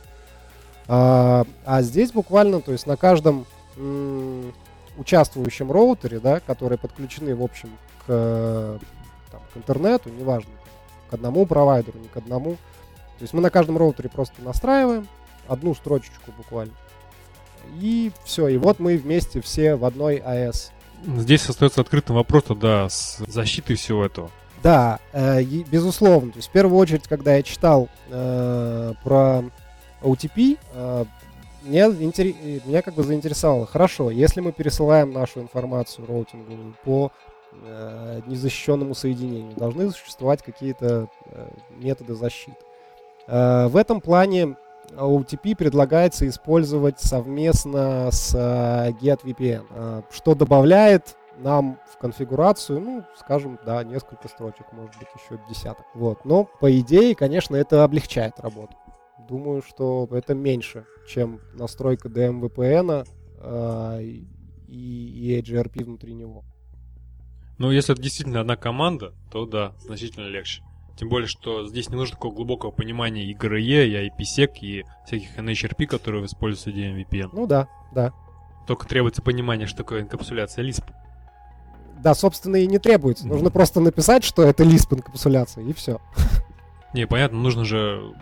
А, а здесь буквально, то есть на каждом м, участвующем роутере, да, которые подключены, в общем, к, там, к интернету, неважно, к одному провайдеру, не к одному. То есть мы на каждом роутере просто настраиваем одну строчечку буквально. И все, и вот мы вместе все в одной АЭС. Здесь остается открытым вопрос тогда с защитой всего этого. Да, э, безусловно. То есть в первую очередь, когда я читал э, про OTP, э, меня, интере- э, меня как бы заинтересовало. Хорошо, если мы пересылаем нашу информацию роутинговую по э, незащищенному соединению, должны существовать какие-то э, методы защиты. Э, в этом плане OTP предлагается использовать совместно с э, GetVPN, э, что добавляет нам в конфигурацию, ну, скажем, да, несколько строчек, может быть, еще десяток. Вот. Но, по идее, конечно, это облегчает работу. Думаю, что это меньше, чем настройка DMVPN э, и, и EGRP внутри него. Но если это действительно одна команда, то да, значительно легче. Тем более, что здесь не нужно такого глубокого понимания и GRE, и IPsec, и всяких NHRP, которые используются DMVPN. Ну да, да. Только требуется понимание, что такое инкапсуляция Lisp. Да, собственно, и не требуется. Нужно просто написать, что это Lisp инкапсуляция, и все. Не, понятно, нужно же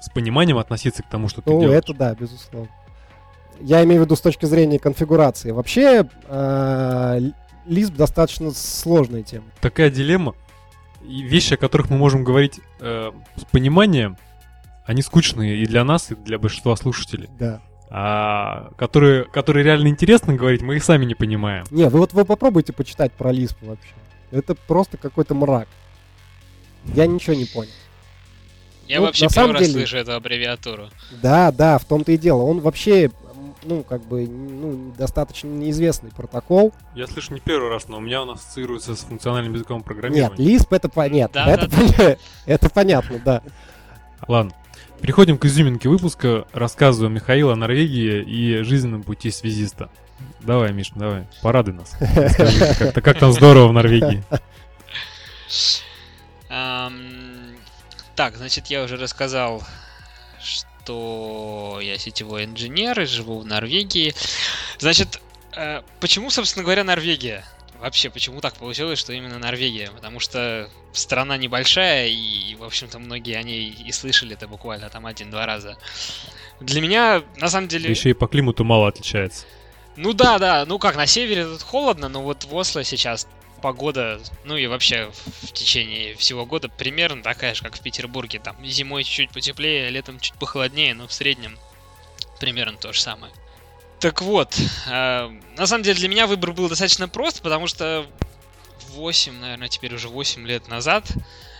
с пониманием относиться к тому, что ты Ну, делаешь. это да, безусловно. Я имею в виду с точки зрения конфигурации. Вообще, э, Лисп достаточно сложная тема. Такая дилемма. Вещи, о которых мы можем говорить э, с пониманием, они скучные и для нас, и для большинства слушателей. Да. А которые, которые реально интересно говорить, мы их сами не понимаем. Не, вы вот вы попробуйте почитать про Лисп вообще. Это просто какой-то мрак. Я ничего не понял. Я Ну, вообще на первый самом раз деле- слышу эту аббревиатуру. Да, да, в том-то и дело. Он вообще, ну, как бы, ну, достаточно неизвестный протокол. Я слышу не первый раз, но у меня он ассоциируется с функциональным языком Нет, программирования. Lisp это понятно. Да, это, да, поня- (laughs) это понятно, да. Ладно. Переходим к изюминке выпуска. Рассказываю Михаила о Норвегии и жизненном пути связиста. Давай, Миш, давай, порадуй нас. Расскажи, (laughs) Как, как там здорово в Норвегии. Так, значит, я уже рассказал, что я сетевой инженер и живу в Норвегии. Значит, э, почему, собственно говоря, Норвегия? Вообще, почему так получилось, что именно Норвегия? Потому что страна небольшая, и, в общем-то, многие о ней и слышали это буквально там один-два раза. Для меня, на самом деле... Еще и по климату мало отличается. Ну да, да, ну как, на севере тут холодно, но вот в Осло сейчас погода, ну и вообще в течение всего года примерно такая же, как в Петербурге. Там зимой чуть-чуть потеплее, летом чуть похолоднее, но в среднем примерно то же самое. Так вот, э, на самом деле для меня выбор был достаточно прост, потому что 8, наверное, теперь уже 8 лет назад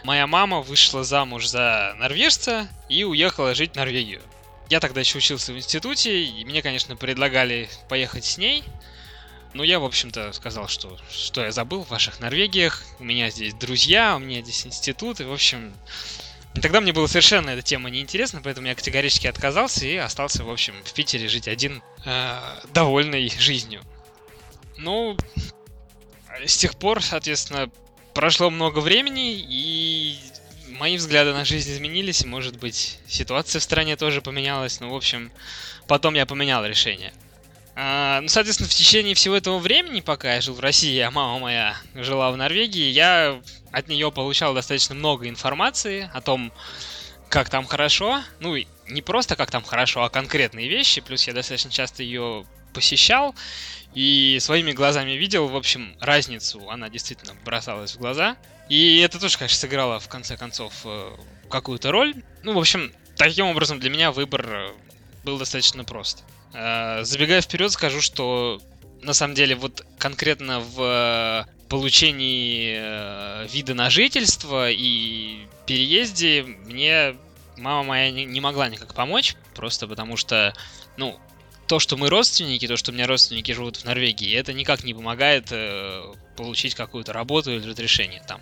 моя мама вышла замуж за норвежца и уехала жить в Норвегию. Я тогда еще учился в институте, и мне, конечно, предлагали поехать с ней. Но я, в общем-то, сказал, что что я забыл в ваших Норвегиях, у меня здесь друзья, у меня здесь институт, и, в общем... и Тогда мне была совершенно эта тема неинтересна, поэтому я категорически отказался и остался, в общем, в Питере жить один, э, довольный жизнью. Ну, с тех пор, соответственно, прошло много времени, и мои взгляды на жизнь изменились, может быть, ситуация в стране тоже поменялась. Ну, в общем, потом я поменял решение. А, ну, соответственно, в течение всего этого времени, пока я жил в России, а мама моя жила в Норвегии, я от нее получал достаточно много информации о том, как там хорошо. Ну, не просто как там хорошо, а конкретные вещи. Плюс я достаточно часто ее посещал и своими глазами видел, в общем, разницу. Она действительно бросалась в глаза. И это тоже, конечно, сыграло в конце концов э, какую-то роль. Ну, в общем, таким образом для меня выбор э, был достаточно прост. Э, Забегая вперед, скажу, что на самом деле вот конкретно в э, получении э, вида на жительство и переезде мне мама моя не, могла никак помочь, просто потому что, ну, то, что мы родственники, то, что у меня родственники живут в Норвегии, это никак не помогает получить какую-то работу или разрешение там.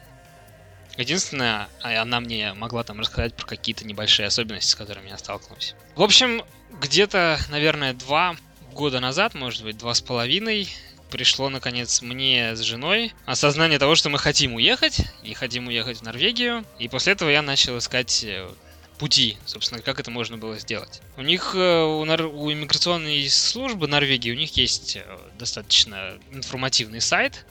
Единственное, а она мне могла там рассказать про какие-то небольшие особенности, с которыми я столкнулся. В общем, где-то, наверное, два года назад, может быть, два с половиной, пришло, наконец, мне с женой осознание того, что мы хотим уехать, и хотим уехать в Норвегию. И после этого я начал искать э, пути, собственно, как это можно было сделать. У них, э, у, нор- у иммиграционной службы Норвегии, у них есть э, достаточно информативный сайт,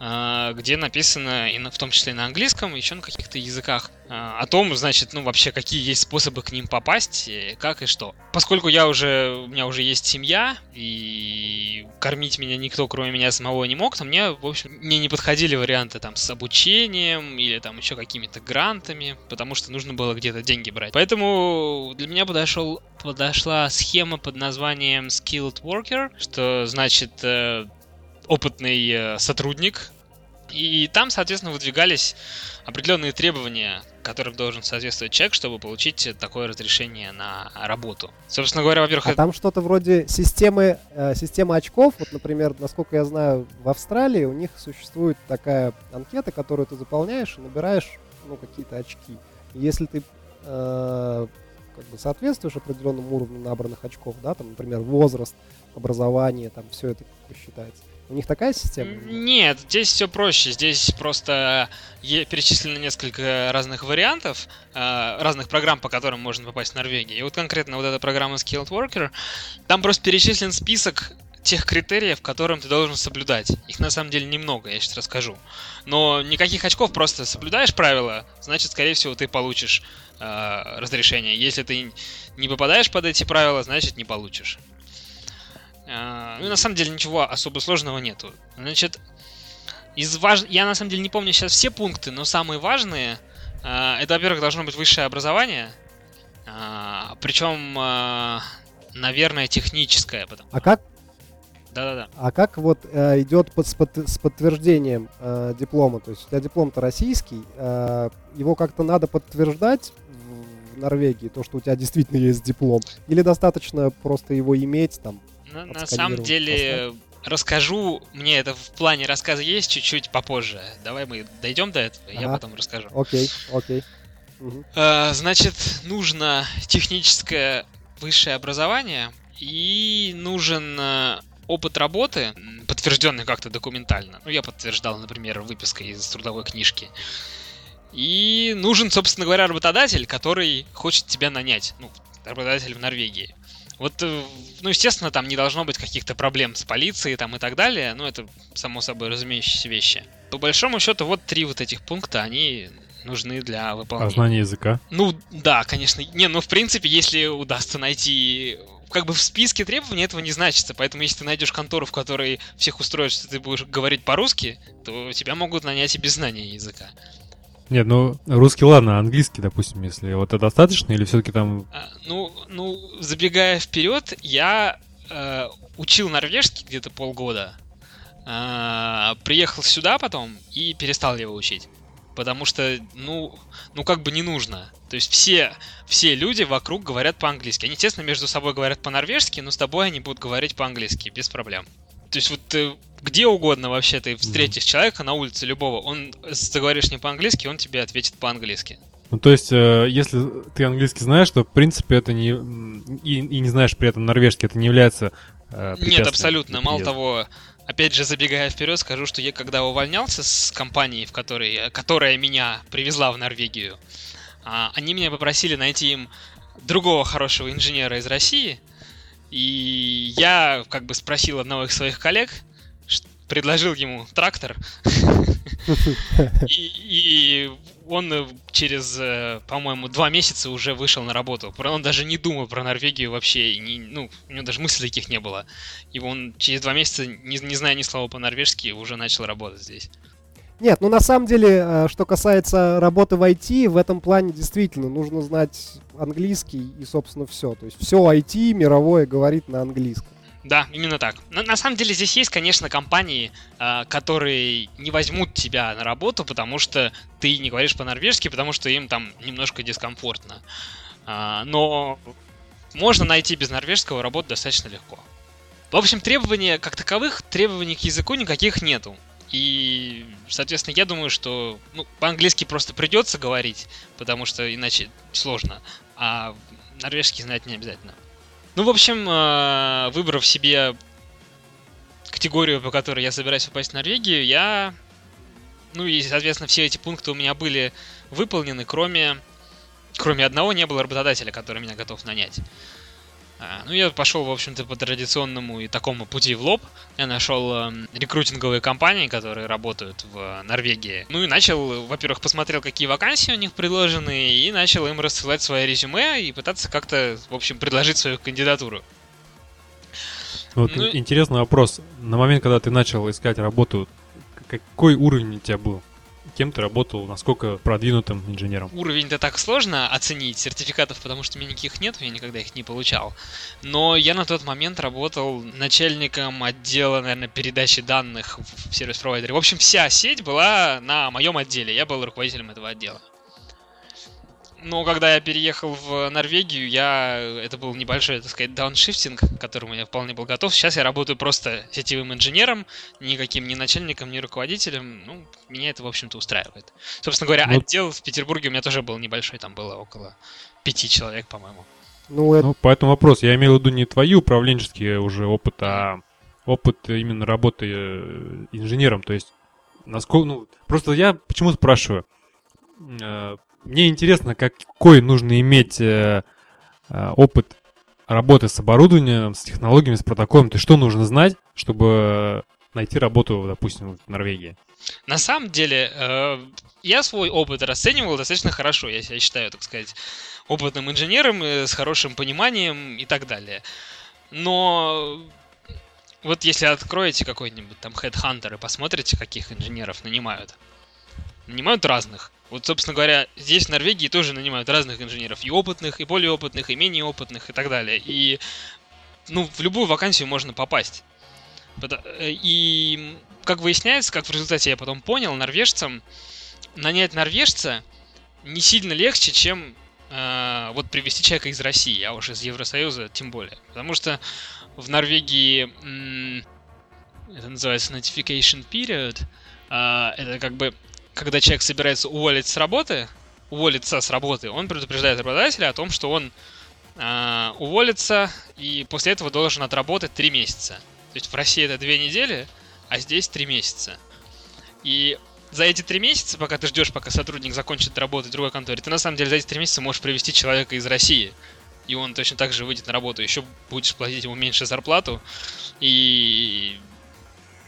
где написано, и в том числе на английском, еще на каких-то языках, а, о том, значит, ну вообще, какие есть способы к ним попасть, и как и что. Поскольку я уже, у меня уже есть семья, и кормить меня никто, кроме меня самого, не мог, то мне, в общем, мне не подходили варианты там с обучением или там еще какими-то грантами, потому что нужно было где-то деньги брать. Поэтому для меня подошел, подошла схема под названием Skilled Worker, что значит э, опытный э, сотрудник. И там, соответственно, выдвигались определенные требования, которым должен соответствовать человек, чтобы получить такое разрешение на работу. Собственно говоря, во-первых, А это- там что-то вроде системы, э, системы очков. Вот, например, насколько я знаю, в Австралии у них существует такая анкета, которую ты заполняешь и набираешь ну, какие-то очки. И если ты э, как бы соответствуешь определенному уровню набранных очков, да, там, например, возраст, образование, там все это считается. У них такая система? нет? Здесь все проще. Здесь просто е- перечислено несколько разных вариантов, э, разных программ, по которым можно попасть в Норвегию. И вот конкретно вот эта программа Skilled Worker, там просто перечислен список тех критериев, которым ты должен соблюдать. Их на самом деле немного, я сейчас расскажу. Но никаких очков, просто соблюдаешь правила, значит, скорее всего, ты получишь э, разрешение. Если ты не попадаешь под эти правила, значит, не получишь. Э, Ну, на самом деле ничего особо сложного нету. Значит, из важ... Я на самом деле не помню сейчас все пункты, но самые важные э, это, во-первых, должно быть высшее образование, э, причем, наверное, техническое. Потому... А как? Да-да-да. А как вот э, идет под, с, под, с подтверждением э, диплома? То есть у тебя диплом-то российский, э, его как-то надо подтверждать в Норвегии, то, что у тебя действительно есть диплом? Или достаточно просто его иметь там? На, на самом деле, поставить? расскажу, мне это в плане рассказа есть чуть-чуть попозже. Давай мы дойдем до этого, ага. я потом расскажу. Окей, окей. Угу. А, значит, нужно техническое высшее образование и нужен э, опыт работы, подтвержденный как-то документально. Ну, я подтверждал, например, выпиской из трудовой книжки. И нужен, собственно говоря, работодатель, который хочет тебя нанять. Ну, работодатель в Норвегии. Вот, э, ну, естественно, там не должно быть каких-то проблем с полицией там и так далее. Ну, это само собой разумеющиеся вещи. По большому счету, вот три вот этих пункта, они нужны для выполнения. А знание языка? Ну, да, конечно. Не, ну, в принципе, если удастся найти... Как бы в списке требований этого не значится, поэтому если ты найдешь контору, в которой всех устроит, что ты будешь говорить по-русски, то тебя могут нанять и без знания языка. Нет, ну русский ладно, английский, допустим, если вот это достаточно, или все-таки там. А, ну, ну, забегая вперед, я э, учил норвежский где-то полгода. Э, приехал сюда потом и перестал его учить. Потому что, ну, ну как бы не нужно. То есть все, все люди вокруг говорят по-английски. Они, естественно, между собой говорят по-норвежски, но с тобой они будут говорить по-английски, без проблем. То есть вот ты где угодно вообще ты встретишь mm-hmm. человека на улице любого, он, если ты говоришь не по-английски, он тебе ответит по-английски. Ну, то есть, э, если ты английский знаешь, то, в принципе, это не... И, и не знаешь при этом норвежский, это не является э, Нет, абсолютно. Мало того, опять же, забегая вперед, скажу, что я когда увольнялся с компании, в которой, которая меня привезла в Норвегию, а, они меня попросили найти им другого хорошего инженера из России, и я как бы спросил одного из своих коллег, предложил ему трактор, и, он через, э, по-моему, два месяца уже вышел на работу. Он даже не думал про Норвегию вообще, не, ну, у него даже мыслей таких не было. И он через два месяца, не, не зная ни слова по-норвежски, уже начал работать здесь. Нет, ну на самом деле, э, что касается работы в IT, в этом плане действительно нужно знать английский и, собственно, все. То есть все IT мировое говорит на английском. Да, именно так. Но на самом деле здесь есть, конечно, компании, э, которые не возьмут тебя на работу, потому что ты не говоришь по-норвежски, потому что им там немножко дискомфортно. Э, но можно найти без норвежского работу достаточно легко. В общем, требования, как таковых, требований к языку никаких нету. И, соответственно, я думаю, что ну, по-английски просто придется говорить, потому что иначе сложно, а норвежский знать не обязательно. Ну, в общем, э, выбрав себе категорию, по которой я собираюсь попасть в Норвегию, я... Ну и, соответственно, все эти пункты у меня были выполнены, кроме... Кроме одного не было работодателя, который меня готов нанять. А, ну, я пошел, в общем-то, по традиционному и такому пути в лоб. Я нашел э, рекрутинговые компании, которые работают в Норвегии. Ну и начал, во-первых, посмотрел, какие вакансии у них предложены, и начал им рассылать свои резюме и пытаться как-то, в общем, предложить свою кандидатуру. Вот ну, интересный вопрос. На момент, когда ты начал искать работу, какой уровень у тебя был? Кем ты работал, насколько продвинутым инженером? Уровень-то так сложно оценить сертификатов, потому что у меня никаких нет, я никогда их не получал. Но я на тот момент работал начальником отдела, наверное, передачи данных в сервис-провайдере. В общем, вся сеть была на моем отделе, я был руководителем этого отдела. Но когда я переехал в Норвегию, я это был небольшой, так сказать, дауншифтинг, к которому я вполне был готов. Сейчас я работаю просто сетевым инженером, никаким ни начальником, ни руководителем. Ну, меня это, в общем-то, устраивает. Собственно говоря, вот. отдел в Петербурге у меня тоже был небольшой, там было около пяти человек, по-моему. Ну, это... ну, по этому вопросу я имел в виду не твои управленческие уже опыт, а опыт именно работы э, инженером. То есть, насколько, ну, просто я почему спрашиваю, э, мне интересно, какой нужно иметь э, э, опыт работы с оборудованием, с технологиями, с протоколом. То что нужно знать, чтобы найти работу, допустим, в Норвегии? На самом деле, э, я свой опыт расценивал достаточно хорошо. Я себя считаю, так сказать, опытным инженером, э, с хорошим пониманием и так далее. Но вот если откроете какой-нибудь там Headhunter и посмотрите, каких инженеров нанимают. Нанимают разных. Вот, собственно говоря, здесь в Норвегии тоже нанимают разных инженеров. И опытных, и более опытных, и менее опытных, и так далее. И, ну, в любую вакансию можно попасть. И, как выясняется, как в результате я потом понял, норвежцам нанять норвежца не сильно легче, чем э, вот привести человека из России, а уж из Евросоюза тем более. Потому что в Норвегии это называется notification period. Э, это как бы когда человек собирается уволить с работы, уволиться с работы, он предупреждает работодателя о том, что он э, уволится и после этого должен отработать 3 месяца. То есть в России это 2 недели, а здесь 3 месяца. И за эти три месяца, пока ты ждешь, пока сотрудник закончит работать в другой конторе, ты на самом деле за эти три месяца можешь привести человека из России. И он точно так же выйдет на работу. Еще будешь платить ему меньше зарплату. И,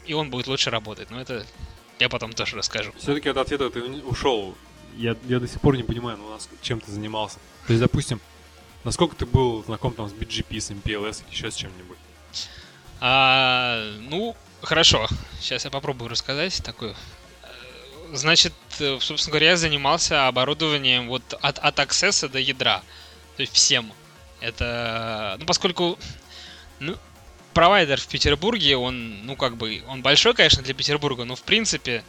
и он будет лучше работать. Но это я потом тоже расскажу. Все-таки от ответа ты ушел. Я, я до сих пор не понимаю, ну, чем ты занимался. То есть, допустим, насколько ты был знаком там с BGP, с MPLS или еще с чем-нибудь? А, ну, хорошо. Сейчас я попробую рассказать такую Значит, э, собственно говоря, я занимался оборудованием вот от, от аксесса до ядра. То есть всем. Это, ну, поскольку, ну, провайдер в Петербурге, он, ну, как бы, он большой, конечно, для Петербурга, но, в принципе,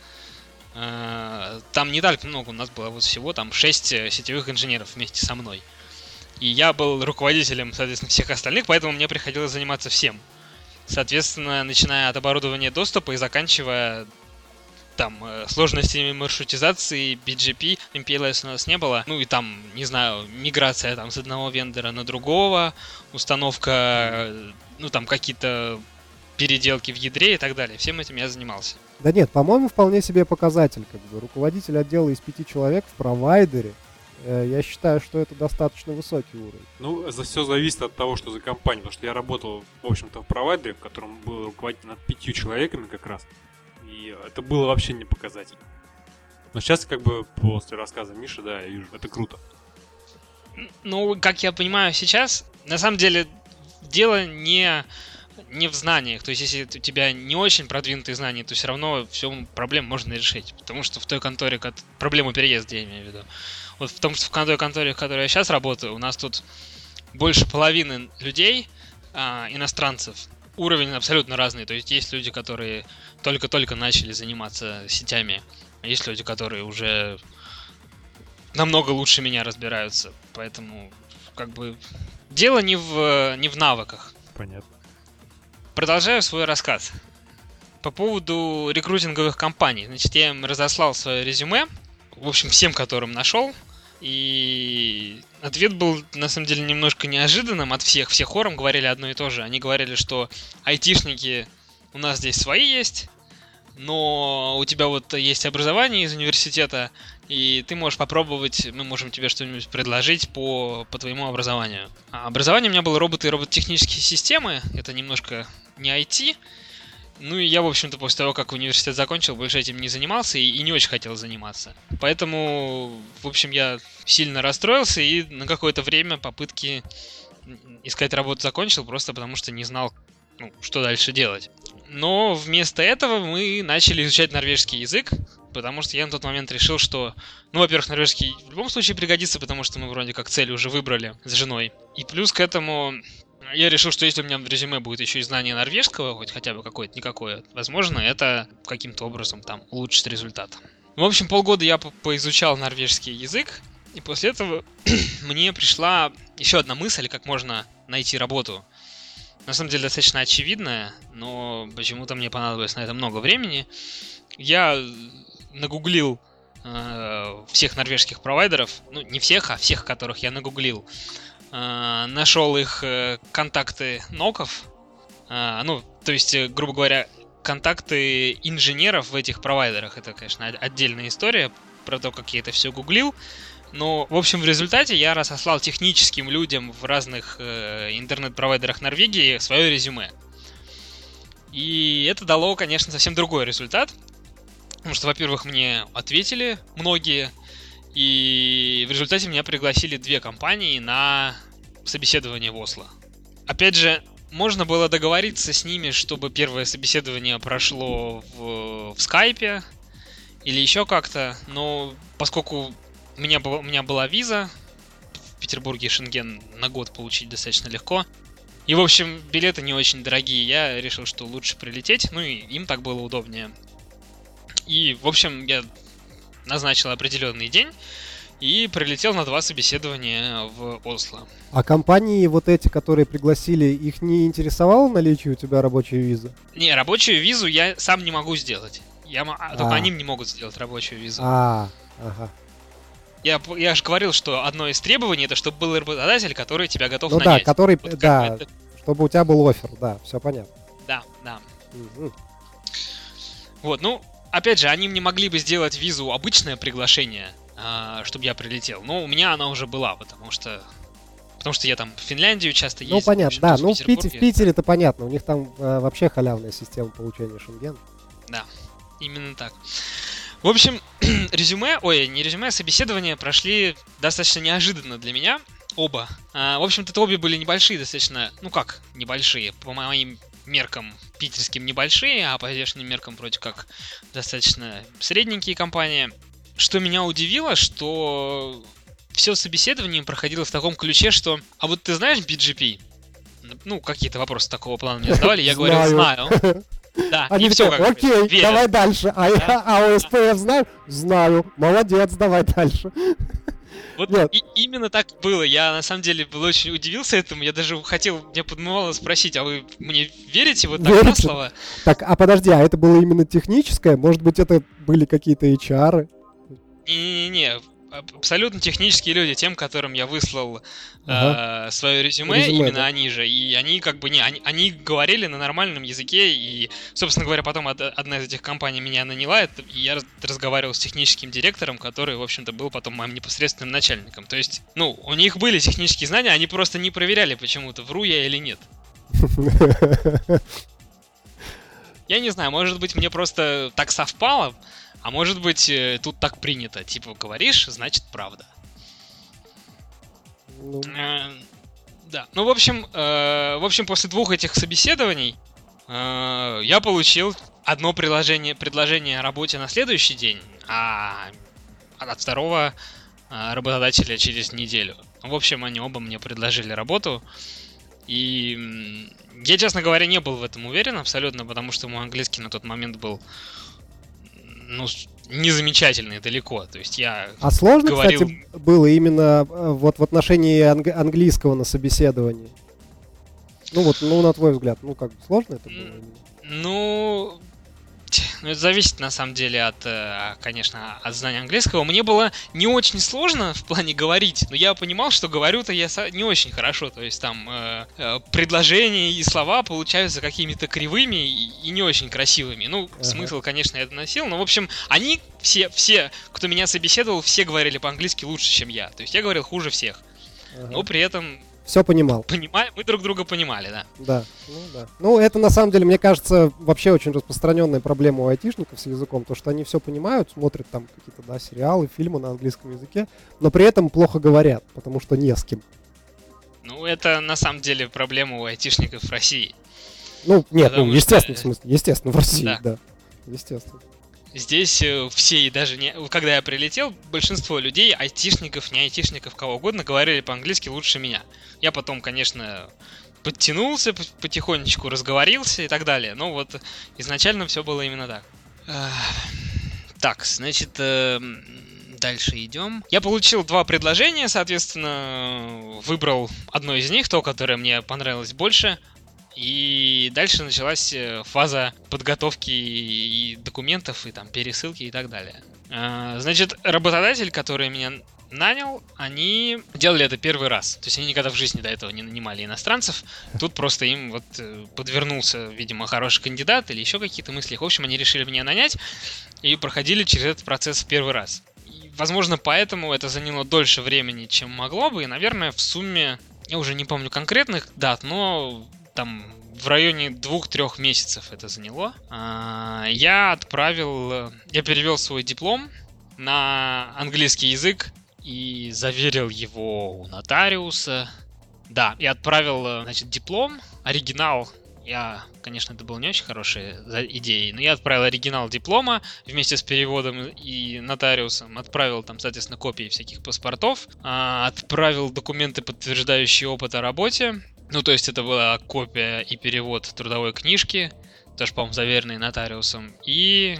э, там не так много, у нас было вот всего там 6 э, сетевых инженеров вместе со мной. И я был руководителем, соответственно, всех остальных, поэтому мне приходилось заниматься всем. Соответственно, начиная от оборудования доступа и заканчивая там э, сложностями маршрутизации, BGP, MPLS у нас не было. Ну и там, не знаю, миграция там с одного вендора на другого, установка, ну там какие-то переделки в ядре и так далее. Всем этим я занимался. Да нет, по-моему, вполне себе показатель. Как бы руководитель отдела из пяти человек в провайдере. Э, я считаю, что это достаточно высокий уровень. Ну, за все зависит от того, что за компания. Потому что я работал, в общем-то, в провайдере, в котором был руководитель над пятью человеками как раз это было вообще не показатель. Но сейчас, как бы, после рассказа Миши, да, я вижу, это круто. Ну, как я понимаю сейчас, на самом деле, дело не, не в знаниях. То есть, если у тебя не очень продвинутые знания, то все равно все проблем можно решить. Потому что в той конторе, проблему переезда, я имею в виду. Вот в том, что в той конторе, в которой я сейчас работаю, у нас тут больше половины людей, а, иностранцев, уровень абсолютно разный. То есть есть люди, которые только-только начали заниматься сетями, а есть люди, которые уже намного лучше меня разбираются. Поэтому, как бы, дело не в, не в навыках. Понятно. Продолжаю свой рассказ. По поводу рекрутинговых компаний. Значит, я им разослал свое резюме, в общем, всем, которым нашел. И ответ был, на самом деле, немножко неожиданным от всех. Все хором говорили одно и то же. Они говорили, что айтишники у нас здесь свои есть, но у тебя вот есть образование из университета, и ты можешь попробовать, мы можем тебе что-нибудь предложить по, по твоему образованию. А образование у меня было роботы и робототехнические системы, это немножко не IT, ну и я, в общем-то, после того, как университет закончил, больше этим не занимался и, и не очень хотел заниматься. Поэтому, в общем, я сильно расстроился и на какое-то время попытки искать работу закончил, просто потому что не знал, ну, что дальше делать. Но вместо этого мы начали изучать норвежский язык, потому что я на тот момент решил, что, ну, во-первых, норвежский в любом случае пригодится, потому что мы вроде как цель уже выбрали с женой. И плюс к этому я решил, что если у меня в резюме будет еще и знание норвежского, хоть хотя бы какое-то никакое, возможно, это каким-то образом там улучшит результат. В общем, полгода я по поизучал норвежский язык, и после этого (clears throat) мне пришла еще одна мысль, как можно найти работу. На самом деле достаточно очевидная, но почему-то мне понадобилось на это много времени. Я нагуглил э, всех норвежских провайдеров, ну не всех, а всех, которых я нагуглил, э, нашел их э, контакты ноков, э, ну, то есть, э, грубо говоря, контакты инженеров в этих провайдерах. Это, конечно, отдельная история про то, как я это все гуглил. Но, в общем, в результате я разослал техническим людям в разных э, интернет-провайдерах Норвегии свое резюме. И это дало, конечно, совсем другой результат. Потому что, во-первых, мне ответили многие, и в результате меня пригласили две компании на собеседование в Осло. Опять же, можно было договориться с ними, чтобы первое собеседование прошло в, в скайпе или еще как-то, но поскольку у меня, у меня была виза, в Петербурге Шенген на год получить достаточно легко, и, в общем, билеты не очень дорогие, я решил, что лучше прилететь, ну и им так было удобнее. И, в общем, я назначил определенный день, и прилетел на два собеседования в Осло. А компании вот эти, которые пригласили, их не интересовало наличие у тебя рабочей визы? Не, рабочую визу я сам не могу сделать. Я, а. Только они не могут сделать рабочую визу. А, ага. Я, я же говорил, что одно из требований это чтобы был работодатель, который тебя готов ну, нанять. да, который, вот да, это... чтобы у тебя был офер, да, все понятно. Да, да. Угу. Вот, ну, опять же, они мне могли бы сделать визу обычное приглашение, а, чтобы я прилетел. Но у меня она уже была, потому что Потому что я там в Финляндию часто ездил. Ну, понятно, да. Ну, в, Питере, в Питере это понятно. У них там э, вообще халявная система получения шенген. Да, именно так. В общем, (clears throat) резюме, ой, не резюме, а собеседования прошли достаточно неожиданно для меня. Оба. А, в общем-то, это обе были небольшие достаточно, ну как, небольшие, по моим меркам питерским небольшие, а по здешним меркам вроде как достаточно средненькие компании. Что меня удивило, что все собеседование проходило в таком ключе, что «А вот ты знаешь BGP?» Ну, какие-то вопросы такого плана мне задавали, я говорил «Знаю». Да, (laughs) Они и все как окей, верят. давай дальше. А, я, а ОСПФ знаю? Знаю. Молодец, давай дальше. (laughs) Вот и, именно так было. Я на самом деле был очень удивился этому. Я даже хотел, мне подмывало спросить, а вы мне верите вот так на слово? Так, а подожди, а это было именно техническое? Может быть, это были какие-то HR? Не-не-не, абсолютно технические люди, тем, которым я выслал ага. э, свое резюме, резюме именно да. они же. И они как бы не, они, они говорили на нормальном языке, и, собственно говоря, потом одна из этих компаний меня наняла, и я разговаривал с техническим директором, который, в общем-то, был потом моим непосредственным начальником. То есть, ну, у них были технические знания, они просто не проверяли почему-то, вру я или нет. (laughs) Я не знаю, может быть, мне просто так совпало, а может быть, э, тут так принято. Типа, говоришь, значит правда. Ну... Э, да. Ну, в общем, э, в общем, после двух этих собеседований э, я получил одно приложение, предложение о работе на следующий день, а от второго работодателя через неделю. В общем, они оба мне предложили работу. И я, честно говоря, не был в этом уверен абсолютно, потому что мой английский на тот момент был ну, незамечательные далеко. То есть я А сложно, говорил... кстати, было именно э, вот в отношении анг- английского на собеседовании? Ну вот, ну на твой взгляд, ну как сложно это было? Ну, ну, это зависит, на самом деле, от, э, конечно, от знания английского. Мне было не очень сложно в плане говорить, но я понимал, что говорю-то я не очень хорошо. То есть там э, э, предложения и слова получаются какими-то кривыми и, и не очень красивыми. Ну, ага. смысл, конечно, я доносил, но, в общем, они все, все, кто меня собеседовал, все говорили по-английски лучше, чем я. То есть я говорил хуже всех. Ага. Но при этом все понимал. Понимаем, мы друг друга понимали, да. Да, ну да. Ну, это на самом деле, мне кажется, вообще очень распространенная проблема у айтишников с языком, то, что они все понимают, смотрят там какие-то, да, сериалы, фильмы на английском языке, но при этом плохо говорят, потому что не с кем. Ну, это на самом деле проблема у айтишников в России. Ну, нет, ну, естественно, что... в смысле, естественно, в России, да. да. Естественно. Здесь э, все, и даже не... Когда я прилетел, большинство людей, айтишников, не айтишников, кого угодно, говорили по-английски лучше меня. Я потом, конечно, подтянулся потихонечку, разговорился и так далее. Но вот изначально все было именно так. Так, значит, э, дальше идем. Я получил два предложения, соответственно, выбрал одно из них, то, которое мне понравилось больше. И дальше началась э, фаза подготовки и документов, и там пересылки и так далее. А, значит, работодатель, который меня нанял, они делали это первый раз. То есть они никогда в жизни до этого не нанимали иностранцев. Тут просто им вот э, подвернулся, видимо, хороший кандидат или еще какие-то мысли. В общем, они решили меня нанять и проходили через этот процесс в первый раз. И, возможно, поэтому это заняло дольше времени, чем могло бы. И, наверное, в сумме, я уже не помню конкретных дат, но там в районе двух-трех месяцев это заняло. А, я отправил, я перевел свой диплом на английский язык и заверил его у нотариуса Да, и отправил, э, значит, диплом, оригинал. Я, конечно, это был не очень хорошей идеей, но я отправил оригинал диплома вместе с переводом и нотариусом. Отправил там, соответственно, копии всяких паспортов. А, отправил документы, подтверждающие опыт о работе. Ну, то есть это была копия и перевод трудовой книжки, тоже, по-моему, заверенный нотариусом. И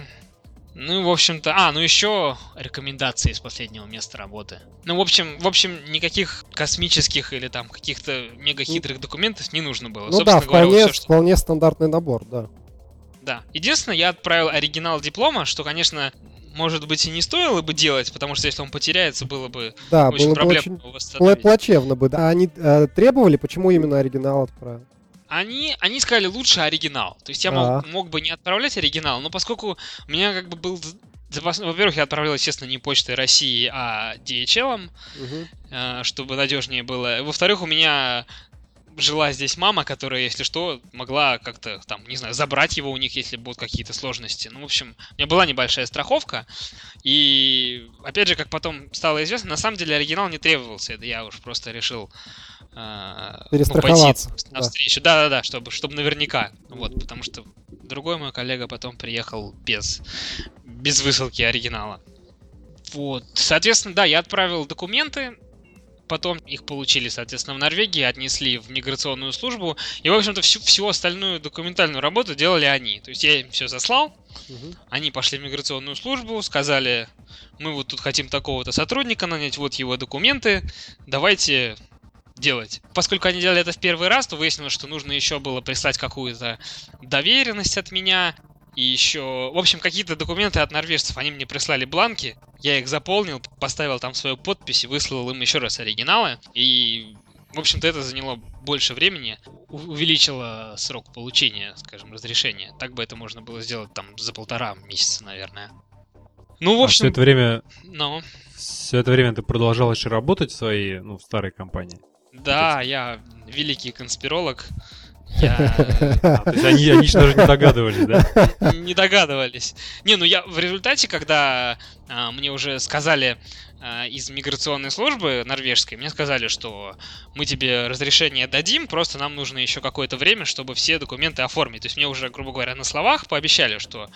ну, в общем-то, а, ну еще рекомендации из последнего места работы. Ну, в общем, в общем, никаких космических или там каких-то мега хитрых документов не нужно было. Ну Собственно да, вполне, говоря, все, что... вполне стандартный набор, да. Да. Единственное, я отправил оригинал диплома, что, конечно, может быть, и не стоило бы делать, потому что если он потеряется, было бы да, очень было проблемно бы очень плачевно бы. Да. А они э, требовали, почему именно оригинал отправил? Они, они сказали лучше оригинал. То есть я мог, мог бы не отправлять оригинал, но поскольку у меня как бы был. Во-первых, я отправлял, естественно, не почтой России, а DHL, угу. э, чтобы надежнее было. Во-вторых, у меня жила здесь мама, которая, если что, могла как-то там, не знаю, забрать его у них, если будут какие-то сложности. Ну, в общем, у меня была небольшая страховка. И, опять же, как потом стало известно, на самом деле оригинал не требовался. Это я уж просто решил а, Перестраховаться. Ну, на встречу. Да. Да-да-да, чтобы, чтобы наверняка. Вот, потому что другой мой коллега потом приехал без, без высылки оригинала. Вот. Соответственно, да, я отправил документы, потом их получили, соответственно, в Норвегии, отнесли в миграционную службу, и, в общем-то, всю, всю остальную документальную работу делали они. То есть я им все заслал, угу. они пошли в миграционную службу, сказали, мы вот тут хотим такого-то сотрудника нанять, вот его документы, давайте делать. Поскольку они делали это в первый раз, то выяснилось, что нужно еще было прислать какую-то доверенность от меня. И еще, в общем, какие-то документы от норвежцев. Они мне прислали бланки. Я их заполнил, поставил там свою подпись и выслал им еще раз оригиналы. И, в общем-то, это заняло больше времени. Увеличило срок получения, скажем, разрешения. Так бы это можно было сделать там за полтора месяца, наверное. Ну, в общем... А все это время... Ну... Все это время ты продолжал еще работать в своей, ну, в старой компании? Да, я великий конспиролог. Я... А, (laughs) то есть они, они же даже не догадывались, да? (laughs) Не догадывались. Не, ну я в результате, когда а, мне уже сказали а, из миграционной службы норвежской, мне сказали, что мы тебе разрешение дадим, просто нам нужно еще какое-то время, чтобы все документы оформить. То есть мне уже, грубо говоря, на словах пообещали, что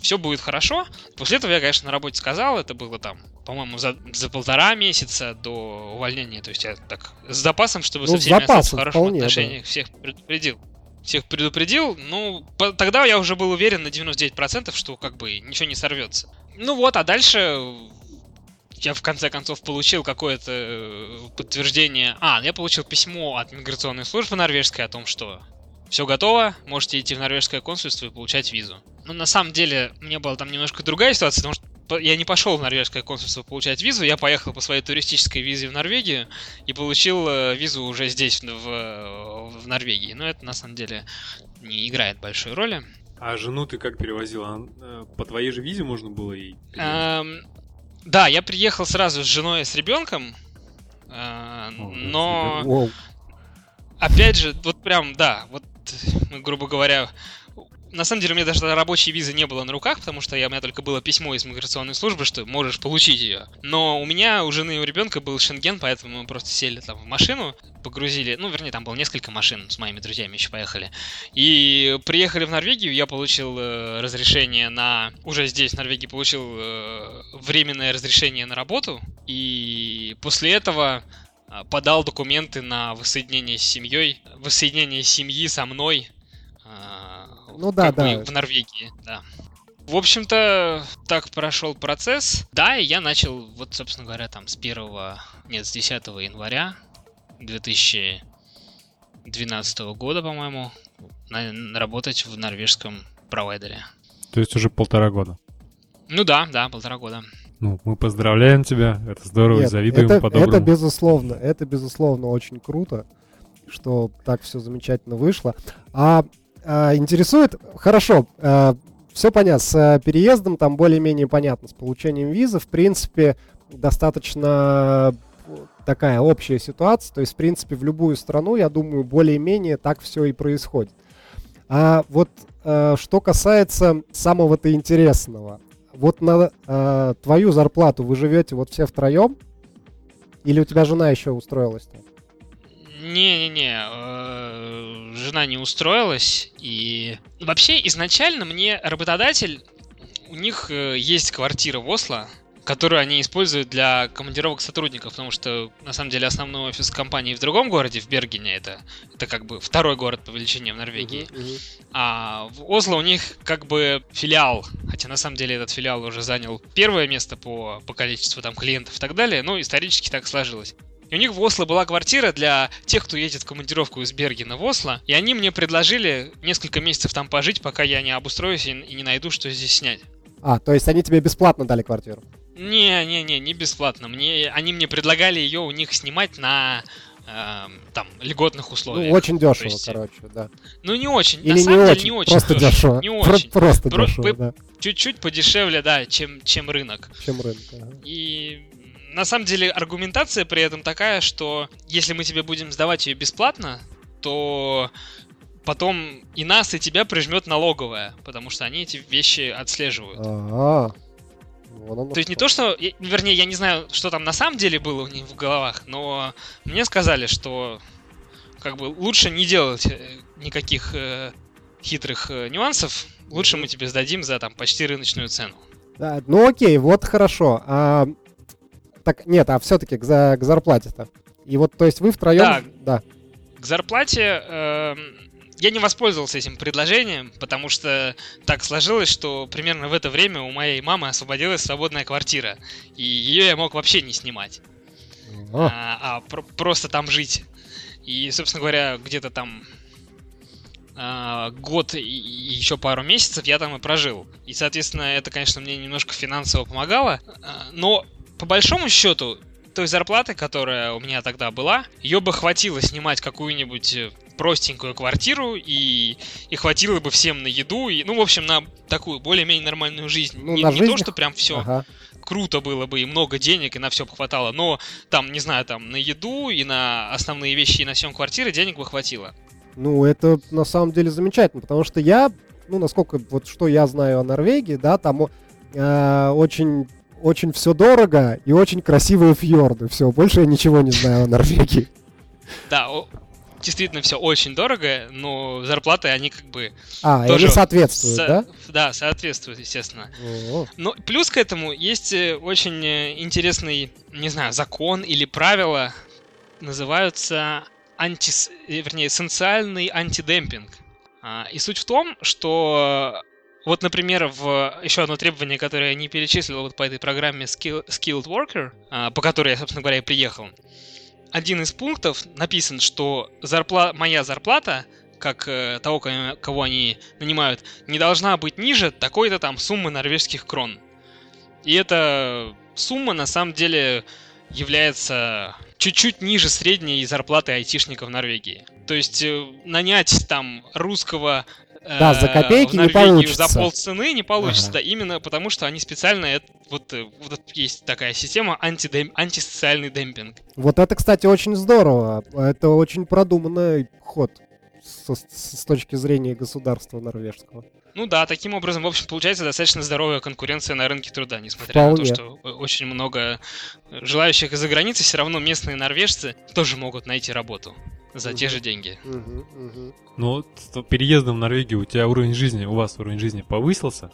все будет хорошо. После этого я, конечно, на работе сказал, это было там, по-моему, за, за полтора месяца до увольнения. То есть я так с запасом, чтобы ну, со всеми остаться в хороших вполне, отношениях, да. всех предупредил. Всех предупредил, ну, по, тогда я уже был уверен на 99%, что как бы ничего не сорвется. Ну вот, а дальше я в конце концов получил какое-то э, подтверждение. А, я получил письмо от миграционной службы норвежской о том, что все готово, можете идти в норвежское консульство и получать визу. Но на самом деле, мне была там немножко другая ситуация, потому что я не пошел в норвежское консульство получать визу, я поехал по своей туристической визе в Норвегию и получил э, визу уже здесь, в, в Норвегии. Но это на самом деле не играет большой роли. А жену ты как перевозил? Э, по твоей же визе можно было и... Эм, да, я приехал сразу с женой и с ребенком, э, но... Опять же, вот прям, да, вот, грубо говоря, на самом деле у меня даже рабочей визы не было на руках, потому что я, у меня только было письмо из миграционной службы, что можешь получить ее. Но у меня у жены и у ребенка был шенген, поэтому мы просто сели там в машину, погрузили, ну, вернее, там было несколько машин, с моими друзьями еще поехали. И приехали в Норвегию, я получил э, разрешение на... Уже здесь, в Норвегии, получил э, временное разрешение на работу. И после этого подал документы на воссоединение с семьей, воссоединение семьи со мной ну да, да. в Норвегии, да. В общем-то, так прошел процесс. Да, и я начал, вот, собственно говоря, там с 1, нет, с 10 января 2012 года, по-моему, на, работать в норвежском провайдере. То есть уже полтора года? Ну да, да, полтора года. Ну, мы поздравляем тебя, это здорово, Нет, завидуем это, по-доброму. Это безусловно, это безусловно очень круто, что так все замечательно вышло. А а, интересует, хорошо, а, все понятно, с а, переездом там более-менее понятно, с получением визы, в принципе, достаточно такая общая ситуация, то есть, в принципе, в любую страну, я думаю, более-менее так все и происходит. А вот а, что касается самого-то интересного, вот на а, твою зарплату вы живете вот все втроем? Или у тебя жена еще устроилась-то? Не-не-не, э, жена не устроилась, и вообще изначально мне работодатель, у них э, есть квартира в Осло, которую они используют для командировок сотрудников, потому что на самом деле основной офис компании в другом городе, в Бергене, это, это как бы второй город по величине в Норвегии. Мгм, мгм. А в Осло у них как бы филиал, хотя на самом деле этот филиал уже занял первое место по, по количеству там клиентов и так далее, но исторически так сложилось. И у них в Осло была квартира для тех, кто едет в командировку из Бергена в Осло, и они мне предложили несколько месяцев там пожить, пока я не обустроюсь и, и не найду, что здесь снять. А, то есть они тебе бесплатно дали квартиру? Не-не-не, не бесплатно. Мне, они мне предлагали ее у них снимать на эм, там льготных условиях. Ну, очень дешево, есть, короче, да. Ну не очень, Или на не самом очень, деле не очень. просто дешево. дешево. Не Про- очень. Просто Про- дешево, вы- да, Чуть-чуть подешевле, да, чем, чем рынок. чем рынок. ага. И на самом деле аргументация при этом такая, что если мы тебе будем сдавать ее бесплатно, то потом и нас, и тебя прижмет налоговая, потому что они эти вещи отслеживают. А, вон То есть не то, что... Вернее, я не знаю, что там на самом деле было у них в головах, но мне сказали, что как бы лучше не делать э, никаких э, хитрых э, нюансов. Лучше мы тебе сдадим за там почти рыночную цену. Да, ну окей, вот хорошо. А, так, нет, а все-таки к, за- к зарплате-то. И вот, то есть вы втроем... Да. да. К зарплате эм, я не воспользовался этим предложением, потому что так сложилось, что примерно в это время у моей мамы освободилась свободная квартира, и ее я мог вообще не снимать. А, а, а про- просто там жить. И, собственно говоря, где-то там а, год и, и еще пару месяцев я там и прожил. И, соответственно, это, конечно, мне немножко финансово помогало. А, но, по большому счету, той зарплаты, которая у меня тогда была, ее бы хватило снимать какую-нибудь э, простенькую квартиру, и, и хватило бы всем на еду, и, ну, в общем, на такую более-менее нормальную жизнь. Ну, не, на не жизнь то, что прям все ага. круто было бы, и много денег, и на все бы хватало. Но там, не знаю, там на еду и на основные вещи, и на съем квартиры денег бы хватило. Ну, это на самом деле замечательно, потому что я, ну, насколько вот что я знаю о Норвегии, да, там э, очень, очень все дорого и очень красивые фьорды. Все, больше я ничего не знаю о Норвегии. Да, действительно все очень дорого, но зарплаты они как бы... А, Тоже они соответствуют, со- да? Да, соответствуют, естественно. О, Но плюс к этому есть э, очень э, интересный, не знаю, закон или правило, называются антис... э, вернее, социальный антидемпинг. А, И суть в том, что вот, например, в еще одно требование, которое я не перечислил вот по этой программе Skill- Skilled Worker, а, по которой я, собственно говоря, и приехал, один из пунктов написан, что зарпла... моя зарплата, как э, того, ко- кого они нанимают, не должна быть ниже такой-то там суммы норвежских крон. И эта сумма на самом деле является чуть-чуть ниже средней зарплаты айтишников Норвегии. То есть э, нанять там русского Да, за копейки не получится. за полцены не получится, Ага. да, именно потому что они специально это- вот, э, вот есть такая система антидем, антисоциальный демпинг. Вот это, кстати, очень здорово. Это очень продуманный ход с, с точки зрения государства норвежского. Ну да, таким образом, в общем, получается достаточно здоровая конкуренция на рынке труда, несмотря на Вполне. то, что очень много желающих из-за границы, все равно местные норвежцы тоже могут найти работу за те Мгм. же деньги. Мгм, мгм. Ну, с переездом в Норвегию у тебя уровень жизни, у вас уровень жизни повысился?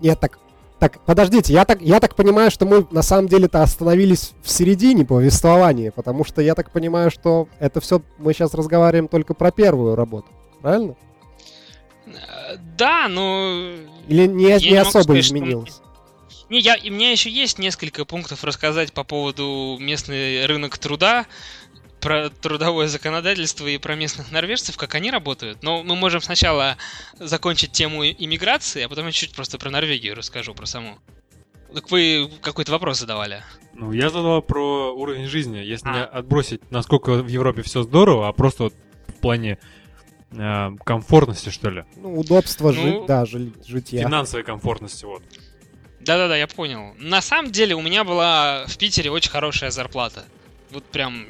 Нет, так, так, подождите, я так, я так понимаю, что мы на самом деле-то остановились в середине повествования, потому что я так понимаю, что это все мы сейчас разговариваем только про первую работу, правильно? Э, Да, но... Или не, Я не особо сказать, что изменилось? Не, я, и у меня еще есть несколько пунктов рассказать по поводу местный рынок труда, про трудовое законодательство и про местных норвежцев, как они работают. Но мы можем сначала закончить тему иммиграции, а потом я чуть просто про Норвегию расскажу, про саму. Так вы какой-то вопрос задавали. Ну, я задал про уровень жизни. Если А. отбросить, насколько в Европе все здорово, а просто вот в плане э, комфортности, что ли. Ну, удобство Ну, жить, да, жи- житья. Финансовой комфортности, вот. Да-да-да, я понял. На самом деле у меня была в Питере очень хорошая зарплата. Вот прям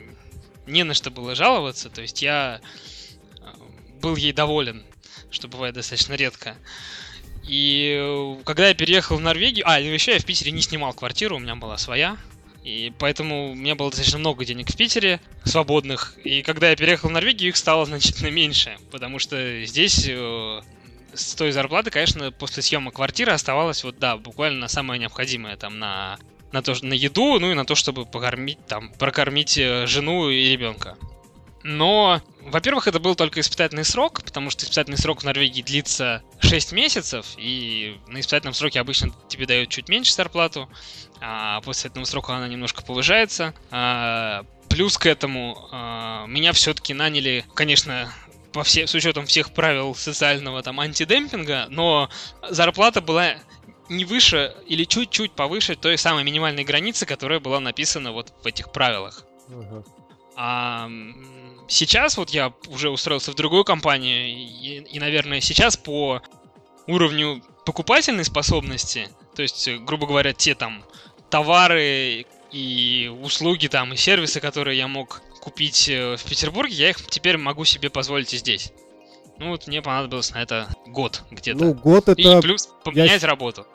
не на что было жаловаться. То есть я э, был ей доволен, что бывает достаточно редко. И э, когда я переехал в Норвегию... А, и еще я в Питере не снимал квартиру, у меня была своя. И поэтому у меня было достаточно много денег в Питере, свободных. И когда я переехал в Норвегию, их стало (laughs) значительно меньше. Потому что здесь э, с той зарплаты, конечно, после съема квартиры оставалось вот, да, буквально самое необходимое там на на то, на еду, ну и на то, чтобы покормить, там, прокормить э, жену и ребенка. Но, во-первых, это был только испытательный срок, потому что испытательный срок в Норвегии длится 6 месяцев, и на испытательном сроке обычно тебе дают чуть меньше зарплату, а после этого срока она немножко повышается. А, плюс к этому а, меня все-таки наняли, конечно, по все, с учетом всех правил социального там антидемпинга, но зарплата была не выше или чуть-чуть повыше той самой минимальной границы, которая была написана вот в этих правилах. Uh-huh. А сейчас вот я уже устроился в другую компанию, и, и, наверное, сейчас по уровню покупательной способности, то есть, грубо говоря, те там товары и услуги там и сервисы, которые я мог купить э, в Петербурге, я их теперь могу себе позволить и здесь. Ну вот мне понадобилось на это год где-то. Ну, год это... И плюс поменять я... работу.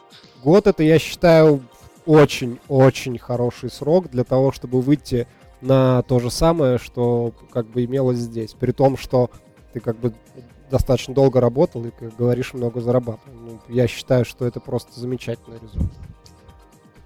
Год это, я считаю, очень-очень хороший срок для того, чтобы выйти на то же самое, что как бы имелось здесь. При том, что ты как бы достаточно долго работал и, как говоришь, много зарабатывал. Ну, я считаю, что это просто замечательный результат.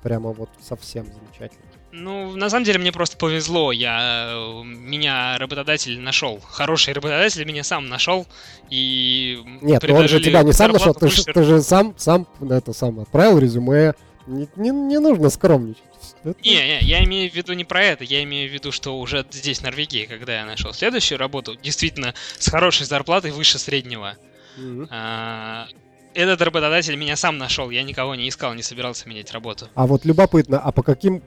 Прямо вот совсем замечательно. Ну, на самом деле мне просто повезло. Я меня работодатель нашел. Хороший работодатель меня сам нашел. И Нет, ну он же тебя не сам нашел, ты, же, ты же сам, сам это сам отправил резюме. Не, не, не нужно скромничать. Это... Не, не, я имею в виду не про это. Я имею в виду, что уже здесь, в Норвегии, когда я нашел следующую работу, действительно с хорошей зарплатой выше среднего. Mm-hmm. А, этот работодатель меня сам нашел, я никого не искал, не собирался менять работу. А вот любопытно, а по каким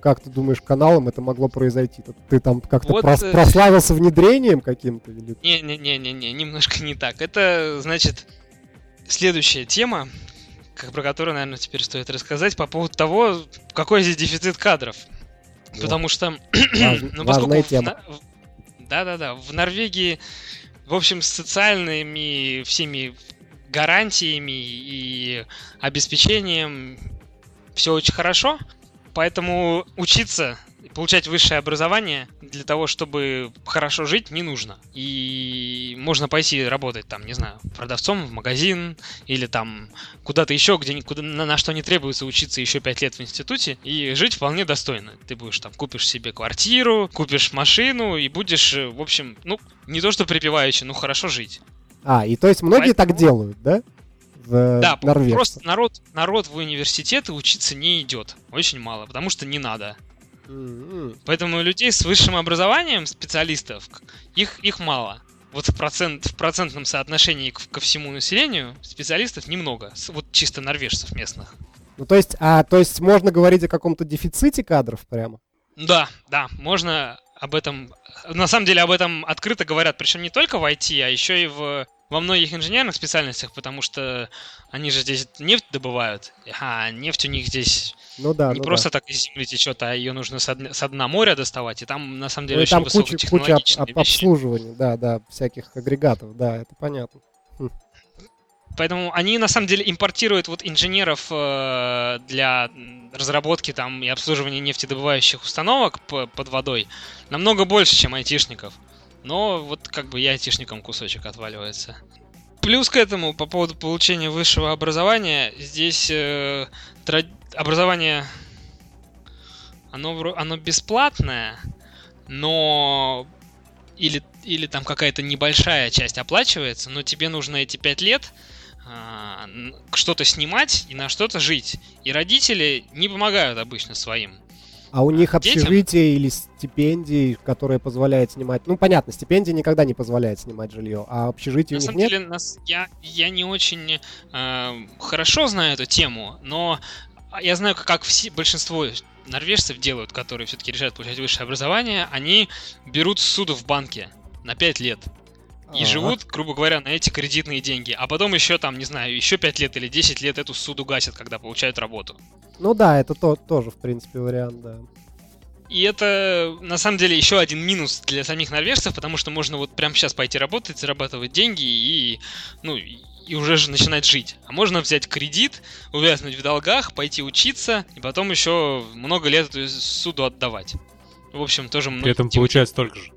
как ты думаешь, каналом это могло произойти? Ты там как-то вот, прос- э, прославился внедрением каким-то? Или... Не-не-не-не, немножко не так. Это, значит, следующая тема, как, про которую, наверное, теперь стоит рассказать, по поводу того, какой здесь дефицит кадров. Вот. Потому что... (clears throat) Важ, ну, важная тема. Да-да-да, в Норвегии, в общем, с социальными всеми гарантиями и обеспечением все очень хорошо. Поэтому учиться получать высшее образование для того, чтобы хорошо жить, не нужно. И можно пойти работать там, не знаю, продавцом в магазин или там куда-то еще, где куда, на, на что не требуется учиться еще 5 лет в институте и жить вполне достойно. Ты будешь там, купишь себе квартиру, купишь машину и будешь, э, в общем, ну, не то что припеваючи, но хорошо жить. А, и то есть многие Поэтому... так делают, да? В Да, Норвегии. просто народ, народ в университеты учиться не идет. Очень мало, потому что не надо. Mm-hmm. Поэтому людей с высшим образованием, специалистов, их, их мало. Вот в, процент, в процентном соотношении к, ко всему населению специалистов немного. Вот чисто норвежцев местных. Ну, то есть, а, то есть можно говорить о каком-то дефиците кадров прямо? Да, да, можно об этом... На самом деле об этом открыто говорят, причем не только в IT, а еще и в во многих инженерных специальностях, потому что они же здесь нефть добывают, а нефть у них здесь ну да, не ну просто да. так из земли течет, а ее нужно со дна, со дна моря доставать, и там на самом деле ну, очень там куча, куча об, обслуживания, да, да, всяких агрегатов, да, это понятно. Хм. Поэтому они на самом деле импортируют вот инженеров э, для разработки там и обслуживания нефтедобывающих установок под водой намного больше, чем айтишников. Но вот как бы и айтишникам кусочек отваливается. Плюс к этому, по поводу получения высшего образования, здесь э, тради... образование, оно, оно бесплатное, но или, или там какая-то небольшая часть оплачивается, но тебе нужно эти пять лет э, что-то снимать и на что-то жить. И родители не помогают обычно своим. А у них общежитие Детям? или стипендии, которые позволяют снимать... Ну, понятно, стипендия никогда не позволяет снимать жилье, а общежитие На у них нет? деле, нас, я, я не очень э, хорошо знаю эту тему, но я знаю, как все, большинство норвежцев делают, которые все-таки решают получать высшее образование, они берут суду в банке на 5 лет. И ага. живут, грубо говоря, на эти кредитные деньги. А потом еще там, не знаю, еще 5 лет или 10 лет эту суду гасят, когда получают работу. Ну да, это то, тоже, в принципе, вариант, да. И это, на самом деле, еще один минус для самих норвежцев, потому что можно вот прямо сейчас пойти работать, зарабатывать деньги и, ну, и и уже же начинать жить. А можно взять кредит, увязнуть в долгах, пойти учиться, и потом еще много лет эту суду отдавать. В общем, тоже много... При этом получается столько же.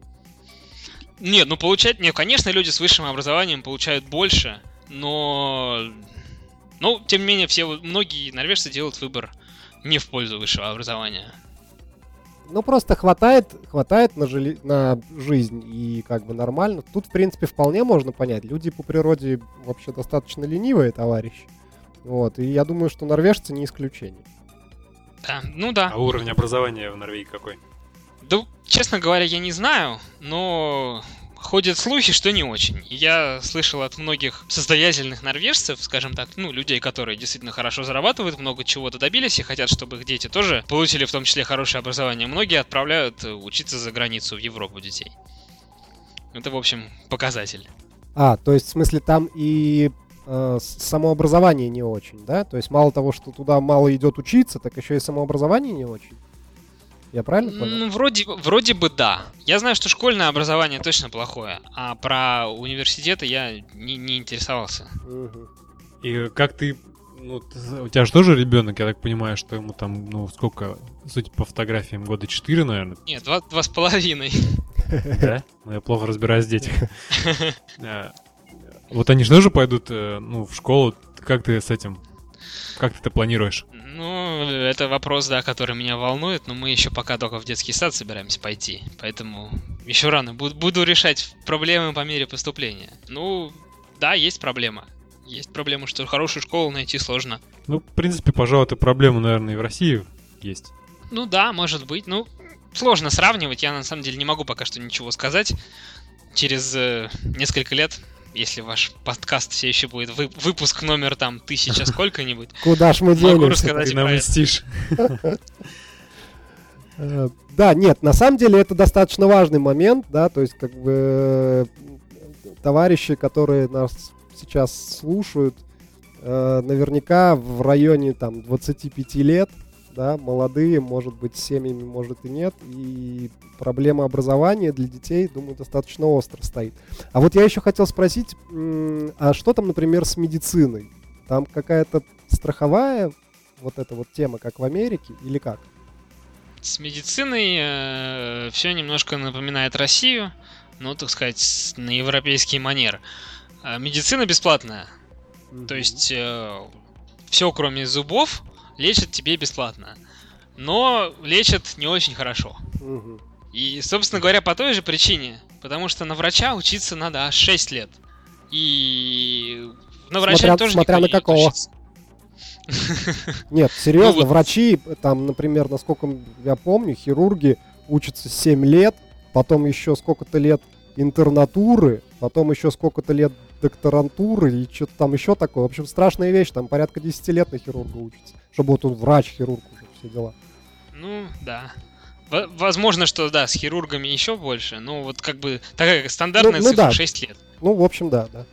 Нет, ну получать... Не, конечно, люди с высшим образованием получают больше, но... Ну, тем не менее, все, многие норвежцы делают выбор не в пользу высшего образования. Ну, просто хватает, хватает на, жили... на жизнь и как бы нормально. Тут, в принципе, вполне можно понять. Люди по природе вообще достаточно ленивые, товарищи. Вот, и я думаю, что норвежцы не исключение. Да, ну да. А уровень образования в Норвегии какой? Да, честно говоря, я не знаю, но ходят слухи, что не очень. Я слышал от многих состоятельных норвежцев, скажем так, ну, людей, которые действительно хорошо зарабатывают, много чего-то добились и хотят, чтобы их дети тоже получили в том числе хорошее образование. Многие отправляют учиться за границу в Европу детей. Это, в общем, показатель. А, то есть, в смысле, там и э, самообразование не очень, да? То есть, мало того, что туда мало идет учиться, так еще и самообразование не очень. Я правильно понял? Ну, вроде, вроде бы да. Я знаю, что школьное образование точно плохое, а про университеты я не, не интересовался. И как ты... Ну, ты- у тебя же тоже ребенок, я так понимаю, что ему там, ну, сколько, судя по фотографиям, года 4, наверное, Нет, два, два с половиной. да? Ну, я плохо разбираюсь в детях. (laughs) Э, Вот они же тоже пойдут, э, ну, в школу. Как ты с этим, как ты это планируешь? Ну, это вопрос, да, который меня волнует, но мы еще пока только в детский сад собираемся пойти. Поэтому еще рано. Буду, буду решать проблемы по мере поступления. Ну, да, есть проблема. Есть проблема, что хорошую школу найти сложно. Ну, в принципе, пожалуй, эта проблема, наверное, и в России есть. Ну да, может быть. Ну, сложно сравнивать. Я на самом деле не могу пока что ничего сказать. Через э, несколько лет, если ваш подкаст все еще будет вы- выпуск номер там тысяча (laughs) сколько-нибудь, Куда ж мы денемся? Ты льстишь. Э, Да, нет, на самом деле это достаточно важный момент, да, то есть как бы э, товарищи, которые нас сейчас слушают, э, наверняка в районе там 25 лет, да, молодые, может быть, семьями, может и нет, и проблема образования для детей, думаю, достаточно остро стоит. А вот я еще хотел спросить, а что там, например, с медициной? Там какая-то страховая вот эта вот тема, как в Америке, или как? С медициной все немножко напоминает Россию, ну, так сказать, на европейский манер. А, Медицина бесплатная, то есть все, кроме зубов, лечат тебе бесплатно. Но лечат не очень хорошо. Мгм. И, собственно говоря, по той же причине. Потому что на врача учиться надо аж 6 лет. И на врача Смотря- тоже смотря на какого. учиться. (laughs) Нет, серьезно, Ну вот. врачи, там, например, насколько я помню, хирурги учатся 7 лет, потом еще сколько-то лет интернатуры, потом еще сколько-то лет докторантуры и что-то там еще такое. В общем, страшная вещь, там порядка 10 лет на хирурга учится, чтобы вот он врач-хирург уже все дела. Ну, да. Во- Возможно, что да, с хирургами еще больше, но вот как бы такая стандартная Ну- ну цифра да. 6 лет. Ну, в общем, да, да.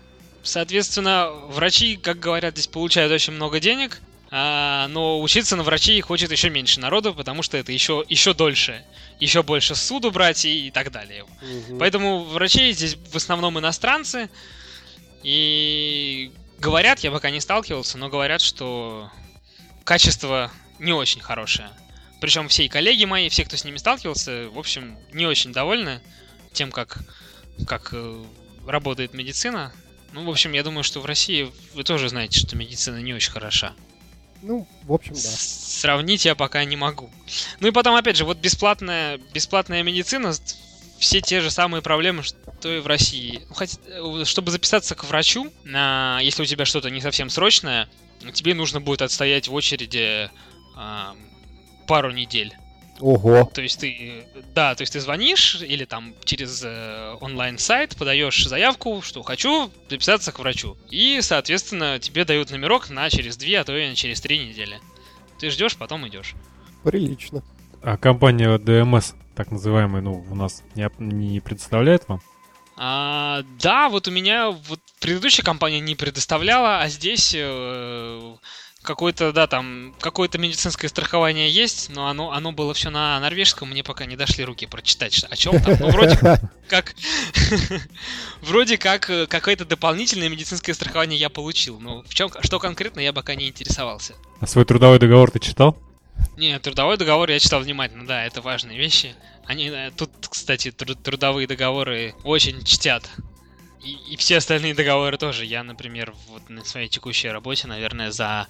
Соответственно, врачи, как говорят, здесь получают очень много денег, а, но учиться на врачей хочет еще меньше народу, потому что это еще, еще дольше, еще больше суду брать и, и так далее. Мгм. Поэтому врачи здесь в основном иностранцы, и говорят, я пока не сталкивался, но говорят, что качество не очень хорошее. Причем все и коллеги мои, все, кто с ними сталкивался, в общем, не очень довольны тем, как, как э, работает медицина. Ну, в общем, я думаю, что в России вы тоже знаете, что медицина не очень хороша. Ну, в общем, да. С- Сравнить я пока не могу. Ну и потом, опять же, вот бесплатная, бесплатная медицина, все те же самые проблемы, что и в России. Ну, хоть, э, чтобы записаться к врачу, если у тебя что-то не совсем срочное, тебе нужно будет отстоять в очереди пару недель. Ого. То есть ты, да, то есть ты звонишь или там через э, онлайн-сайт подаешь заявку, что хочу записаться к врачу. И, соответственно, тебе дают номерок на через две, а то и на через три недели. Ты ждешь, потом идешь. Прилично. А компания DMS, так называемая, ну, у нас не, не предоставляет вам? А, да, вот у меня вот предыдущая компания не предоставляла, а здесь э, какое-то, да, там, какое-то медицинское страхование есть, но оно, оно было все на норвежском, мне пока не дошли руки прочитать, о чем там. Ну, вроде как, (laughs) вроде как э, какое-то дополнительное медицинское страхование я получил, но в чем, что конкретно, я пока не интересовался. А свой трудовой договор ты читал? Не, трудовой договор я читал внимательно, да, это важные вещи. Они, э, тут, кстати, трудовые договоры очень чтят. И, и все остальные договоры тоже. Я, например, вот на своей текущей работе, наверное, за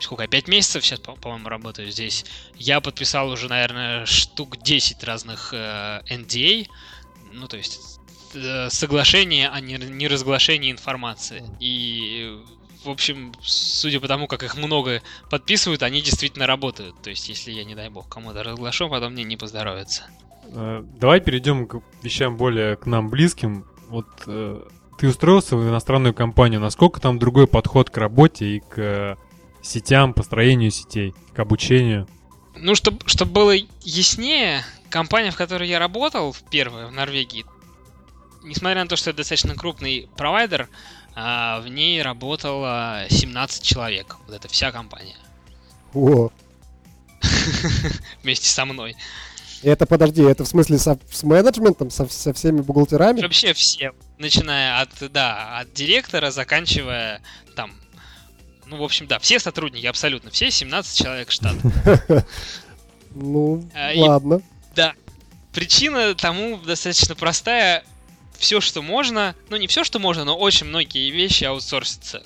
сколько, пять месяцев сейчас, по-моему, работаю здесь, я подписал уже, наверное, штук 10 разных э, NDA, ну, то есть э, соглашение о неразглашении информации. И, в общем, судя по тому, как их много подписывают, они действительно работают. То есть, если я, не дай бог, кому-то разглашу, потом мне не поздоровится. Э, давай перейдем к вещам более к нам близким. Вот э, ты устроился в иностранную компанию, насколько там другой подход к работе и к э, сетям, построению сетей, к обучению? Ну, чтобы чтоб было яснее, компания, в которой я работал, первая в Норвегии, несмотря на то, что это достаточно крупный провайдер, а, в ней работало 17 человек. Вот это вся компания. О. (laughs) Вместе со мной. Это, подожди, это в смысле со, с менеджментом, со, со всеми бухгалтерами? Вообще все, начиная от, да, от директора, заканчивая там, ну, в общем, да, все сотрудники, абсолютно все, 17 человек штат. (laughs) Ну, а, ладно. Да, причина тому достаточно простая. Все, что можно, ну не все, что можно, но очень многие вещи аутсорсятся.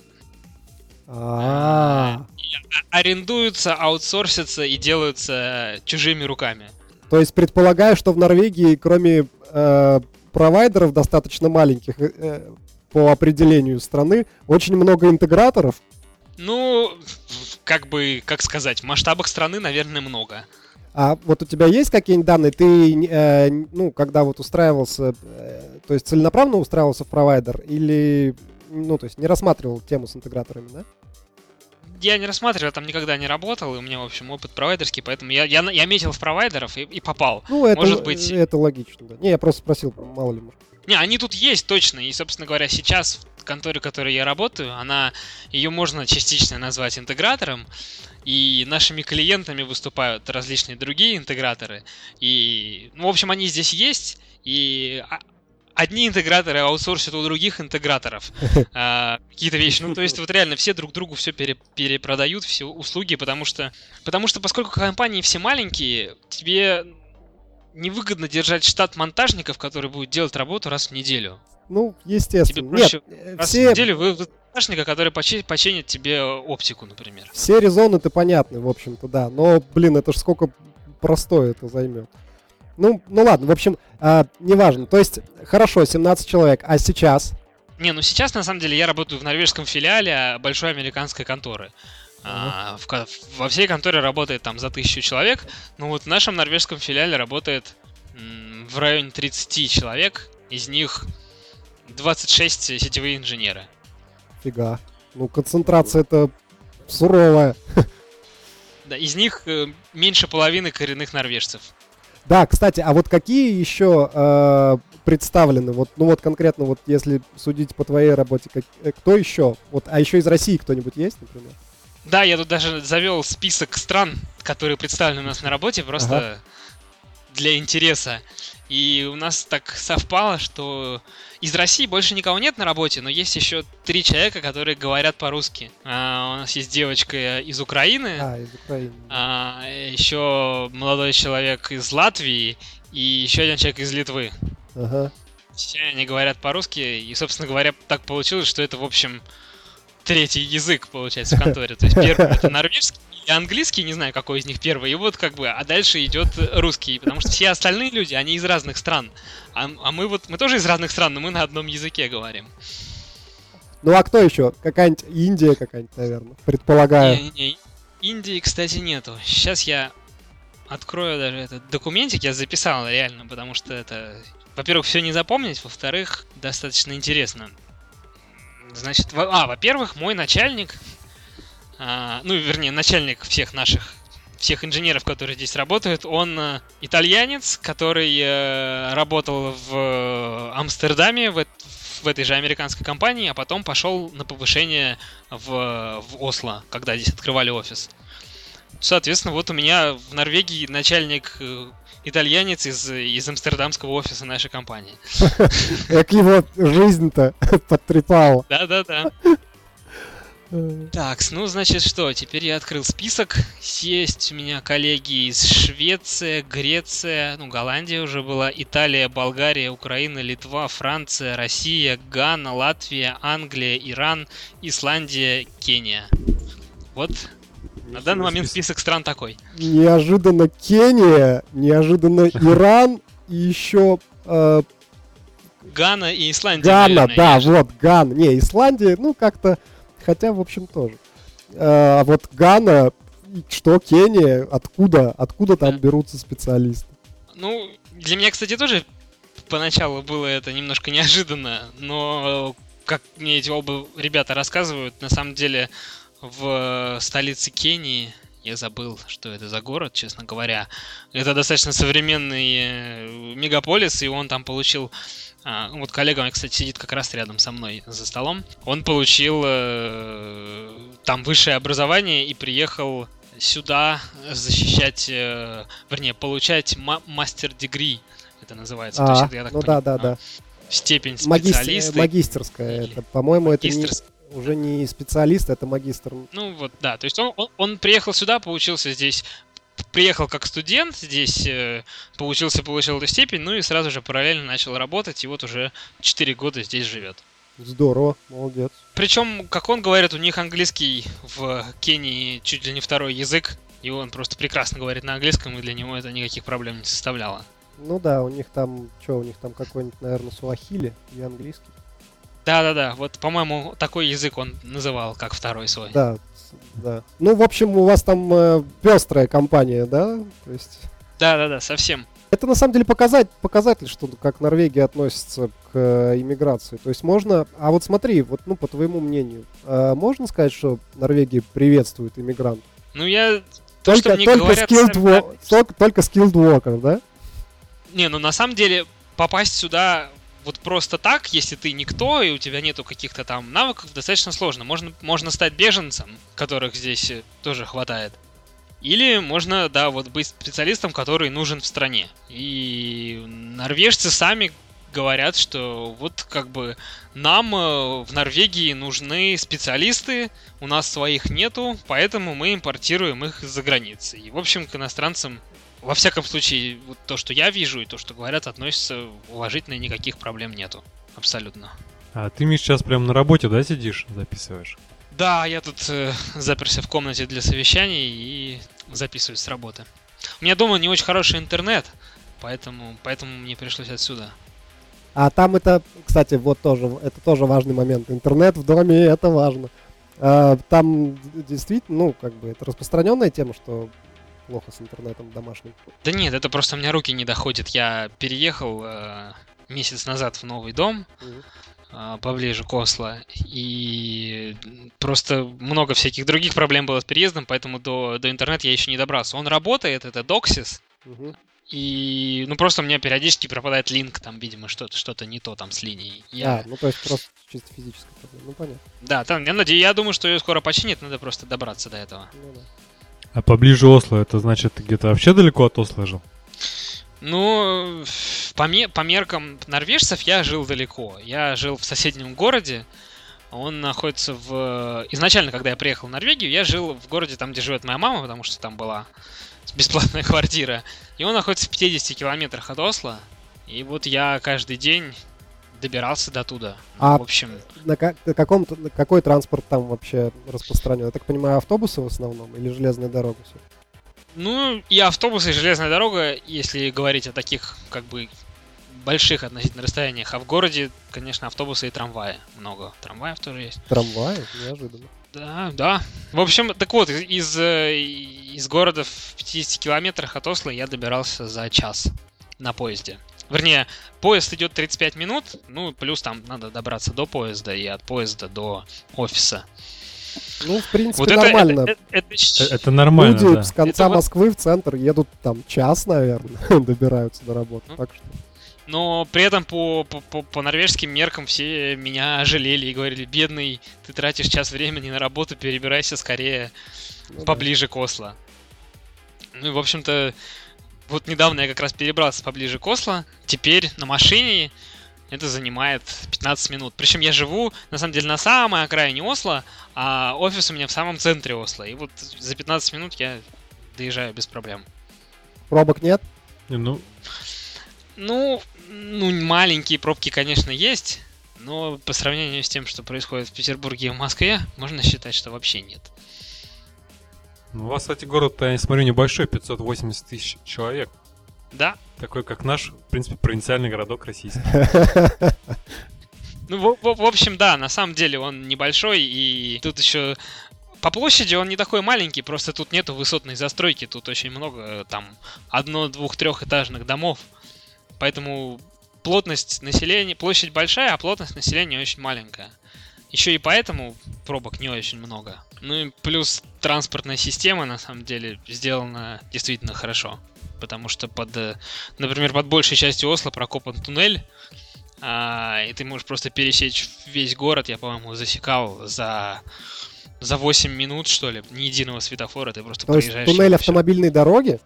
А, арендуются, аутсорсятся и делаются чужими руками. То есть предполагаю, что в Норвегии, кроме э, провайдеров достаточно маленьких э, по определению страны, очень много интеграторов. Ну, как бы, как сказать, в масштабах страны, наверное, много. А вот у тебя есть какие-нибудь данные? Ты, э, ну, когда вот устраивался, э, то есть целенаправленно устраивался в провайдер или, ну, то есть не рассматривал тему с интеграторами, да? я не рассматривал, я там никогда не работал, и у меня, в общем, опыт провайдерский, поэтому я, я, я метил в провайдеров и, и попал. Ну, это, Может быть... это логично, да. Не, я просто спросил, мало ли, может. Не, они тут есть точно, и, собственно говоря, сейчас в конторе, в которой я работаю, она, ее можно частично назвать интегратором, и нашими клиентами выступают различные другие интеграторы, и, ну, в общем, они здесь есть, и а, одни интеграторы аутсорсят у других интеграторов (laughs) а, какие-то вещи. Ну, то есть вот реально все друг другу все пере, перепродают, все услуги, потому что, потому что поскольку компании все маленькие, тебе невыгодно держать штат монтажников, который будет делать работу раз в неделю. Ну, естественно. Тебе проще Нет, э, раз все... в неделю вы монтажника, который починит тебе оптику, например. Все резоны-то понятны, в общем-то, да. Но, блин, это ж сколько простое это займет. Ну, ну ладно, в общем, а, неважно. То есть, хорошо, 17 человек, а сейчас? Не, ну сейчас, на самом деле, я работаю в норвежском филиале большой американской конторы. Uh-huh. А, в, во всей конторе работает там за тысячу человек. Ну вот в нашем норвежском филиале работает м, в районе 30 человек. Из них 26 сетевые инженеры. Фига. Ну, концентрация это суровая. Да, из них э, меньше половины коренных норвежцев. Да, кстати, а вот какие еще э, представлены? Вот, ну вот конкретно, вот если судить по твоей работе, как, э, кто еще? Вот, а еще из России кто-нибудь есть, например? Да, я тут даже завел список стран, которые представлены у нас на работе, просто ага. для интереса. И у нас так совпало, что из России больше никого нет на работе, но есть еще три человека, которые говорят по-русски. А, у нас есть девочка из Украины. А, из Украины. А, еще молодой человек из Латвии и еще один человек из Литвы. Ага. Все они говорят по-русски, и, собственно говоря, так получилось, что это, в общем, третий язык, получается, в конторе. То есть первый это норвежский, и английский, не знаю, какой из них первый, и вот как бы, а дальше идет русский, потому что все остальные люди, они из разных стран, а, а мы вот, мы тоже из разных стран, но мы на одном языке говорим. Ну а кто еще? Какая-нибудь Индия какая-нибудь, наверное, предполагаю. Не, не, Индии, кстати, нету. Сейчас я открою даже этот документик, я записал реально, потому что это, во-первых, все не запомнить, во-вторых, достаточно интересно. Значит, а, во-первых, мой начальник, ну, вернее, начальник всех наших, всех инженеров, которые здесь работают, он э, итальянец, который э, работал в Амстердаме, в, в этой же американской компании, а потом пошел на повышение в, в Осло, когда здесь открывали офис. Соответственно, вот у меня в Норвегии начальник э, итальянец из, из амстердамского офиса нашей компании. (laughs) Как его жизнь-то (laughs) потрепала. Да-да-да. Так, ну, значит, что, теперь я открыл список. Есть у меня коллеги из Швеции, Греция, ну, Голландия уже была, Италия, Болгария, Украина, Литва, Франция, Россия, Гана, Латвия, Англия, Иран, Исландия, Кения. Вот на данный момент список стран такой. Неожиданно Кения, неожиданно (laughs) Иран и еще э, Гана и Исландия. Гана, наверное, да, вот Гана. Не, Исландия, ну как-то, хотя в общем тоже. А вот Гана, что Кения, откуда, откуда там Да. берутся специалисты? Ну, для меня, кстати, тоже поначалу было это немножко неожиданно, но как мне эти оба ребята рассказывают, на самом деле в столице Кении, я забыл, что это за город, честно говоря, это достаточно современный э, мегаполис, и он там получил а, вот коллега, он, кстати, сидит как раз рядом со мной за столом. Он получил э, там высшее образование и приехал сюда защищать, э, вернее, получать ма- мастер-дегри. Это называется. То есть А, это, я так ну да, да, понимаю, да. Степень Магистр- специалиста. магистерская или это. По-моему, это не- уже не специалист, это магистр. Ну вот, да. То есть он, он, он приехал сюда, получился здесь приехал как студент, здесь э, получился, получил эту степень, ну и сразу же параллельно начал работать, и вот уже 4 года здесь живет. Здорово, молодец. Причем, как он говорит, у них английский в Кении чуть ли не второй язык, и он просто прекрасно говорит на английском, и для него это никаких проблем не составляло. Ну да, у них там, что, у них там какой-нибудь, наверное, суахили и английский. Да-да-да, вот, по-моему, такой язык он называл как второй свой. Да, да. Ну, в общем, у вас там пестрая компания, да? То есть Да-да-да, совсем. Это на самом деле показать, показатель, что как Норвегия относится к э, иммиграции. То есть можно, а вот смотри, вот ну по твоему мнению, э, можно сказать, что Норвегия приветствует иммигрантов? Ну, я... То, Только, что мне только, говорят... skilled сами wo- только, только skilled worker, да? Не, ну на самом деле попасть сюда вот просто так, если ты никто и у тебя нету каких-то там навыков, достаточно сложно. Можно, можно стать беженцем, которых здесь э, тоже хватает. Или можно, да, вот быть специалистом, который нужен в стране. И норвежцы сами говорят, что вот как бы нам э, в Норвегии нужны специалисты, у нас своих нету, поэтому мы импортируем их из-за границы. И, в общем, к иностранцам во всяком случае, вот то, что я вижу и то, что говорят, относится уважительно, и никаких проблем нету. Абсолютно. А ты, Миш, сейчас прям на работе, да, сидишь, записываешь? Да, я тут э, заперся в комнате для совещаний и записываюсь с работы. У меня дома не очень хороший интернет, поэтому, поэтому мне пришлось отсюда. А там это, кстати, вот тоже, это тоже важный момент. Интернет в доме, это важно. А, там действительно, ну, как бы, это распространенная тема, что плохо с интернетом домашним. Да нет, это просто у меня руки не доходят. Я переехал э, месяц назад в новый дом, э, поближе к Осло, и просто много всяких других проблем было с переездом, поэтому до, до интернета я еще не добрался. Он работает, это Доксис, Мгм. и ну просто у меня периодически пропадает линк, там, видимо, что-то что-то не то там с линией. Я- А, ну то есть просто чисто физическая проблема. Ну понятно. Да, там, я надеюсь, я думаю, что ее скоро починят, надо просто добраться до этого. Ну, да. А поближе Осло, это значит, ты где-то вообще далеко от Осло жил? Ну, по, ме- по меркам норвежцев я жил далеко. Я жил в соседнем городе. Он находится в... Изначально, когда я приехал в Норвегию, я жил в городе, там, где живет моя мама, потому что там была бесплатная (laughs) квартира. И он находится в 50 километрах от Осло. И вот я каждый день добирался до туда. А- В общем, На, ка- на каком на какой транспорт там вообще распространен? Я так понимаю, автобусы в основном или железная дорога? Ну, и автобусы, и железная дорога, если говорить о таких, как бы, больших относительно расстояниях. А в городе, конечно, автобусы и трамваи. Много трамваев тоже есть. Трамваи? Неожиданно. Да, да. В общем, так вот, из- из, э, из города в 50 километрах от Осло я добирался за час на поезде. Вернее, поезд идет 35 минут, ну, плюс там надо добраться до поезда и от поезда до офиса. Ну, в принципе, Вот это, нормально. это, это- это Это нормально, Люди да. с конца Это вот- Москвы в центр едут там час, наверное, (laughs) добираются до работы. Ну, Так что Но при этом по, по, по, по норвежским меркам все меня жалели и говорили, бедный, ты тратишь час времени на работу, перебирайся скорее ну, поближе да. к Осло. Ну и, в общем-то, вот недавно я как раз перебрался поближе к Осло. Теперь на машине это занимает 15 минут. Причем я живу, на самом деле, на самой окраине Осло, а офис у меня в самом центре Осло. И вот за 15 минут я доезжаю без проблем. Пробок нет? Ну, ну, ну, маленькие пробки, конечно, есть, но по сравнению с тем, что происходит в Петербурге и в Москве, можно считать, что вообще нет. Ну, у вас, кстати, город, я смотрю, небольшой, 580 тысяч человек. Да. Такой, как наш, в принципе, провинциальный городок российский. Ну, в, в, в общем, да, на самом деле он небольшой, и тут еще по площади он не такой маленький, просто тут нету высотной застройки, тут очень много там одно, двух, трехэтажных домов. Поэтому плотность населения, площадь большая, а плотность населения очень маленькая. Еще и поэтому пробок не очень много. Ну и плюс транспортная система, на самом деле, сделана действительно хорошо. Потому что под, э, например, под большей частью Осло прокопан туннель, а, и ты можешь просто пересечь весь город, я, по-моему, засекал за, за 8 минут, что ли, ни единого светофора, ты просто То проезжаешь. есть туннель автомобильной дороги?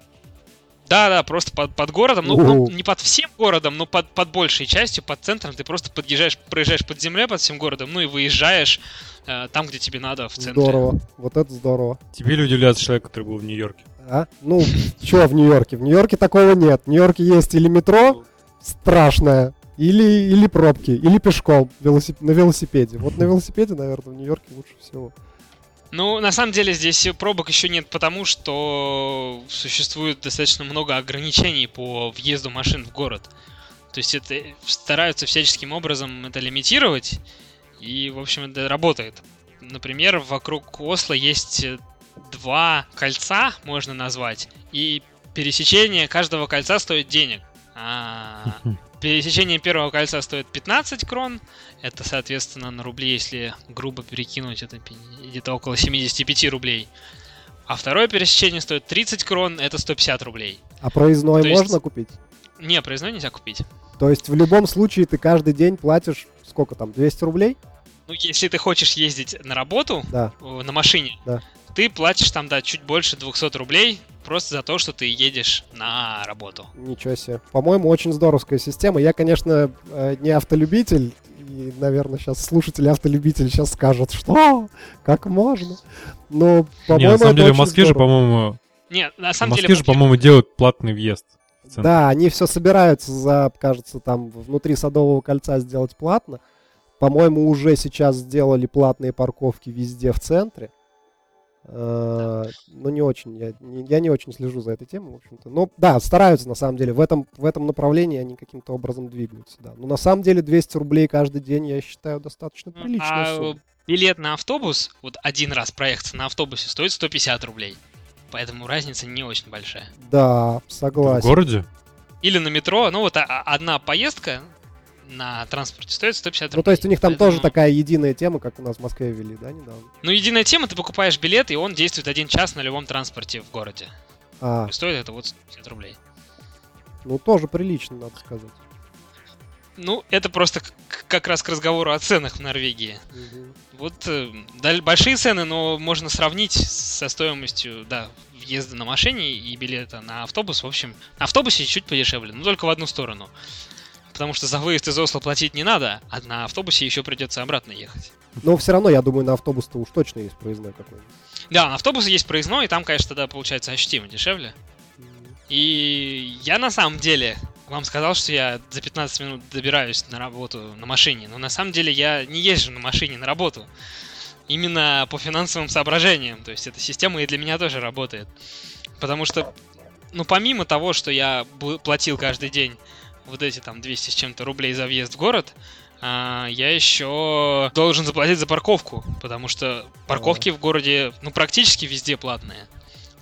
Да, да, просто под, под городом, ну, ну, не под всем городом, но под, под большей частью, под центром, ты просто подъезжаешь, проезжаешь под землей под всем городом, ну и выезжаешь э, там, где тебе надо, в центре. Здорово, вот это здорово. Тебе ли удивляется человек, который был в Нью-Йорке? А? Ну, что в Нью-Йорке? В Нью-Йорке такого нет. В Нью-Йорке есть или метро страшное, или, или пробки, или пешком велосип... на велосипеде. Вот на велосипеде, наверное, в Нью-Йорке лучше всего. Ну, на самом деле здесь пробок еще нет, потому что существует достаточно много ограничений по въезду машин в город. То есть это стараются всяческим образом это лимитировать, и, в общем, это работает. Например, вокруг Осло есть два кольца, можно назвать, и пересечение каждого кольца стоит денег. А пересечение первого кольца стоит 15 крон, это, соответственно, на рубли, если грубо перекинуть, это где-то около 75 рублей. А второе пересечение стоит 30 крон, это 150 рублей. А проездной То можно есть... купить? Не, проездной нельзя купить. То есть в любом случае ты каждый день платишь сколько там, 200 рублей? Ну, если ты хочешь ездить на работу да. на машине, да. ты платишь там, да, чуть больше 200 рублей просто за то, что ты едешь на работу. Ничего себе. По-моему, очень здоровская система. Я, конечно, э, не автолюбитель, и, наверное, сейчас слушатели автолюбители сейчас скажут, что? Как можно? Но, по-моему, Не, на самом деле в Москве же, по-моему... Нет, на самом в Москве деле... же, по-моему, делают платный въезд. Да, они все собираются за, кажется, там внутри Садового кольца сделать платно. По-моему, уже сейчас сделали платные парковки везде в центре. Uh, ну, не очень, я не, я не очень слежу за этой темой, в общем-то. Но да, стараются, на самом деле, в этом, в этом направлении они каким-то образом двигаются, да. Но на самом деле 200 рублей каждый день, я считаю, достаточно прилично. А сумма. билет на автобус, вот один раз проехаться на автобусе, стоит 150 рублей. Поэтому разница не очень большая. Да, согласен. В городе? Или на метро, ну вот одна поездка, на транспорте стоит 150 рублей. Ну, то есть у них там Поэтому... тоже такая единая тема, как у нас в Москве ввели, да, недавно? Ну, единая тема, ты покупаешь билет, и он действует один час на любом транспорте в городе. А. И стоит это вот 150 рублей. Ну, тоже прилично, надо сказать. Ну, это просто как раз к разговору о ценах в Норвегии. Угу. Вот э, большие цены, но можно сравнить со стоимостью, да, въезда на машине и билета на автобус. В общем, на автобусе чуть подешевле, но только в одну сторону потому что за выезд из Осло платить не надо, а на автобусе еще придется обратно ехать. Но все равно, я думаю, на автобус-то уж точно есть проездной какой-нибудь. Да, на автобусе есть проездной, и там, конечно, тогда получается ощутимо дешевле. И я на самом деле вам сказал, что я за 15 минут добираюсь на работу на машине, но на самом деле я не езжу на машине на работу. Именно по финансовым соображениям. То есть эта система и для меня тоже работает. Потому что, ну, помимо того, что я платил каждый день вот эти там 200 с чем-то рублей за въезд в город, а, я еще должен заплатить за парковку, потому что парковки в городе, ну, практически везде платные.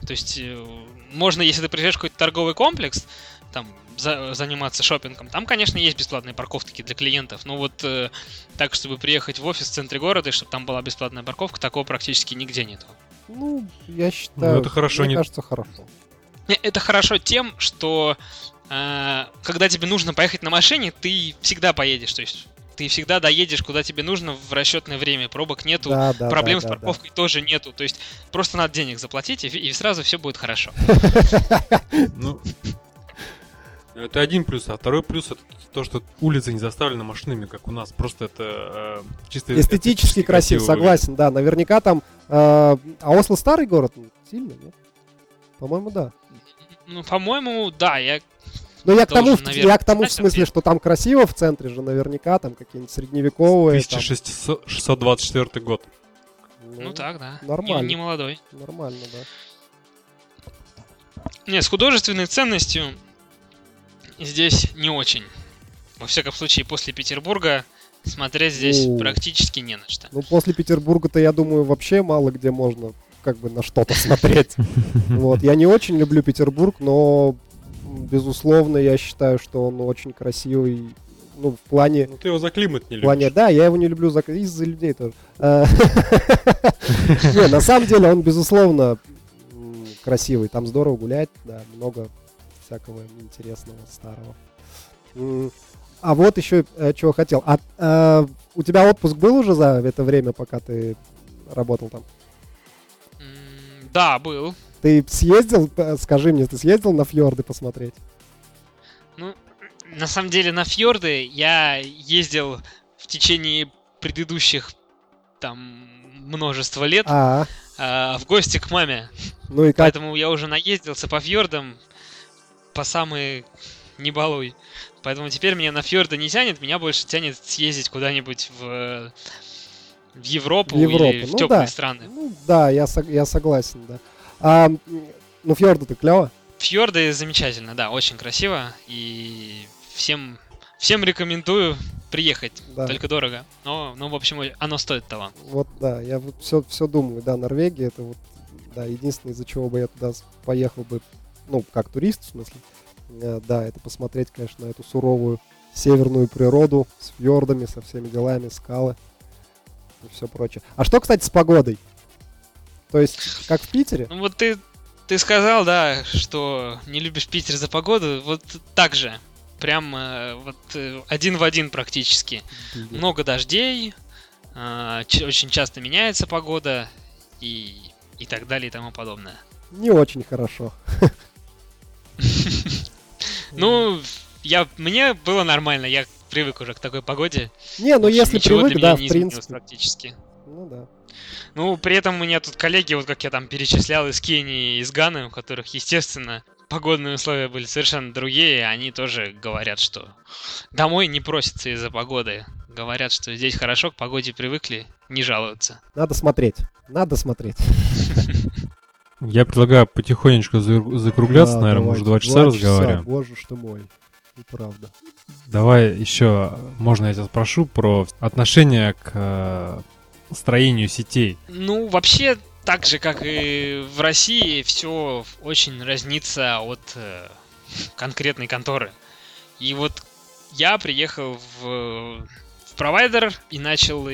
То есть, э, можно, если ты приезжаешь в какой-то торговый комплекс, там, за, заниматься шопингом, там, конечно, есть бесплатные парковки для клиентов, но вот э, так, чтобы приехать в офис в центре города, и чтобы там была бесплатная парковка, такого практически нигде нету. Ну, я считаю, ну, это хорошо, мне не... кажется, хорошо. Это хорошо тем, что э, когда тебе нужно поехать на машине, ты всегда поедешь. То есть ты всегда доедешь, куда тебе нужно в расчетное время. Пробок нету, Да, да, проблем да, с да, парковкой тоже нету. То есть просто надо денег заплатить, и, и сразу все будет хорошо. Ну, это один плюс, а второй плюс это то, что улицы не заставлены машинами, как у нас. Просто это э, чисто да. Эстетически красиво, выглядит. согласен, да. Наверняка там... э, а Осло старый город? Сильно, нет? По-моему, да. Ну, по-моему, да, я Но я к тому, в- наверное, я к тому в смысле, что там красиво в центре же наверняка, там какие-нибудь средневековые. там. 1624 год. Ну так, да. Нормально. Не, не молодой. Нормально, да. Не, с художественной ценностью здесь не очень. Во всяком случае, после Петербурга смотреть здесь Ну. практически не на что. Ну, после Петербурга-то, я думаю, вообще мало где можно как бы на что-то смотреть. (laughs) Вот. Я не очень люблю Петербург, но, безусловно, я считаю, что он очень красивый. Ну, в плане... Ну ты его за климат не В плане, любишь. да, я его не люблю за... из-за людей тоже. А, (laughs) Не, на самом деле он, безусловно, красивый. Там здорово гулять, да, много всякого интересного, старого. А вот еще э, чего хотел. А э, у тебя отпуск был уже за это время, пока ты работал там? Да, был. Ты съездил, э, скажи мне, ты съездил на фьорды посмотреть? Ну, на самом деле на фьорды я ездил в течение предыдущих там множество лет А, а, в гости к маме. ну и как? Поэтому я уже наездился по фьордам по самые не балуй. Поэтому теперь меня на фьорды не тянет, меня больше тянет съездить куда-нибудь в, в Европу, В Европу, или в ну теплые да. страны. Ну да, я, сог- я согласен, да. А, ну фьорды-то клево? Фьорды замечательно, да, очень красиво. И всем, всем рекомендую приехать. Да. Только дорого. Но, ну, в общем, оно стоит того. Вот да, я вот все, все думаю, да, Норвегия это вот, да, единственное, из-за чего бы я туда поехал бы, ну, как турист, в смысле, Э, да, это посмотреть, конечно, на эту суровую северную природу с фьордами, со всеми делами, скалы и все прочее. А что, кстати, с погодой? То есть, как в Питере? Ну вот ты, ты сказал, да, что не любишь Питер за погоду. Вот так же. Прям э, вот э, один в один практически. Много дождей, а, очень часто меняется погода и, и так далее и тому подобное. Не очень хорошо. (laughs) Ну, я, мне было нормально, я привык уже к такой погоде. Не, ну если привык, да, в принципе. практически. Ну да. Ну, при этом у меня тут коллеги, вот как я там перечислял из Кении и из Ганы, у которых, естественно, погодные условия были совершенно другие, они тоже говорят, что домой не просятся из-за погоды. Говорят, что здесь хорошо, к погоде привыкли, не жалуются. Надо смотреть. Надо смотреть. (laughs) Я предлагаю потихонечку за- закругляться, Да, наверное, мы уже давайте. два часа разговариваем. Боже что мой. И правда. Давай еще, можно я тебя спрошу про отношение к э, строению сетей. Ну, вообще, так же, как и в России, все очень разнится от э, конкретной конторы. И вот я приехал в, в провайдер и начал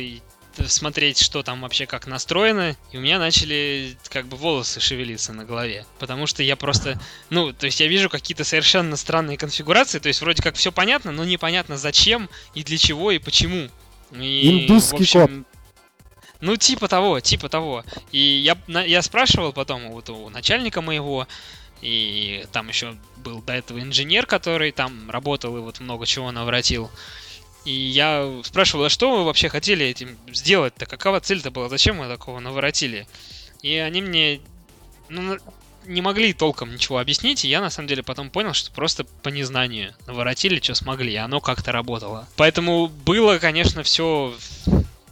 смотреть, что там вообще как настроено, и у меня начали как бы волосы шевелиться на голове. Потому что я просто, ну, то есть я вижу какие-то совершенно странные конфигурации, то есть вроде как все понятно, но непонятно зачем и для чего и почему. И, Индусский общем, Ну, типа того, типа того. И я, я спрашивал потом вот у начальника моего, и там еще был до этого инженер, который там работал и вот много чего навратил. И я спрашивал, а что вы вообще хотели этим сделать-то? Какова цель-то была? Зачем вы такого наворотили? И они мне ну, не могли толком ничего объяснить, и я на самом деле потом понял, что просто по незнанию наворотили, что смогли, и оно как-то работало. Поэтому было, конечно, все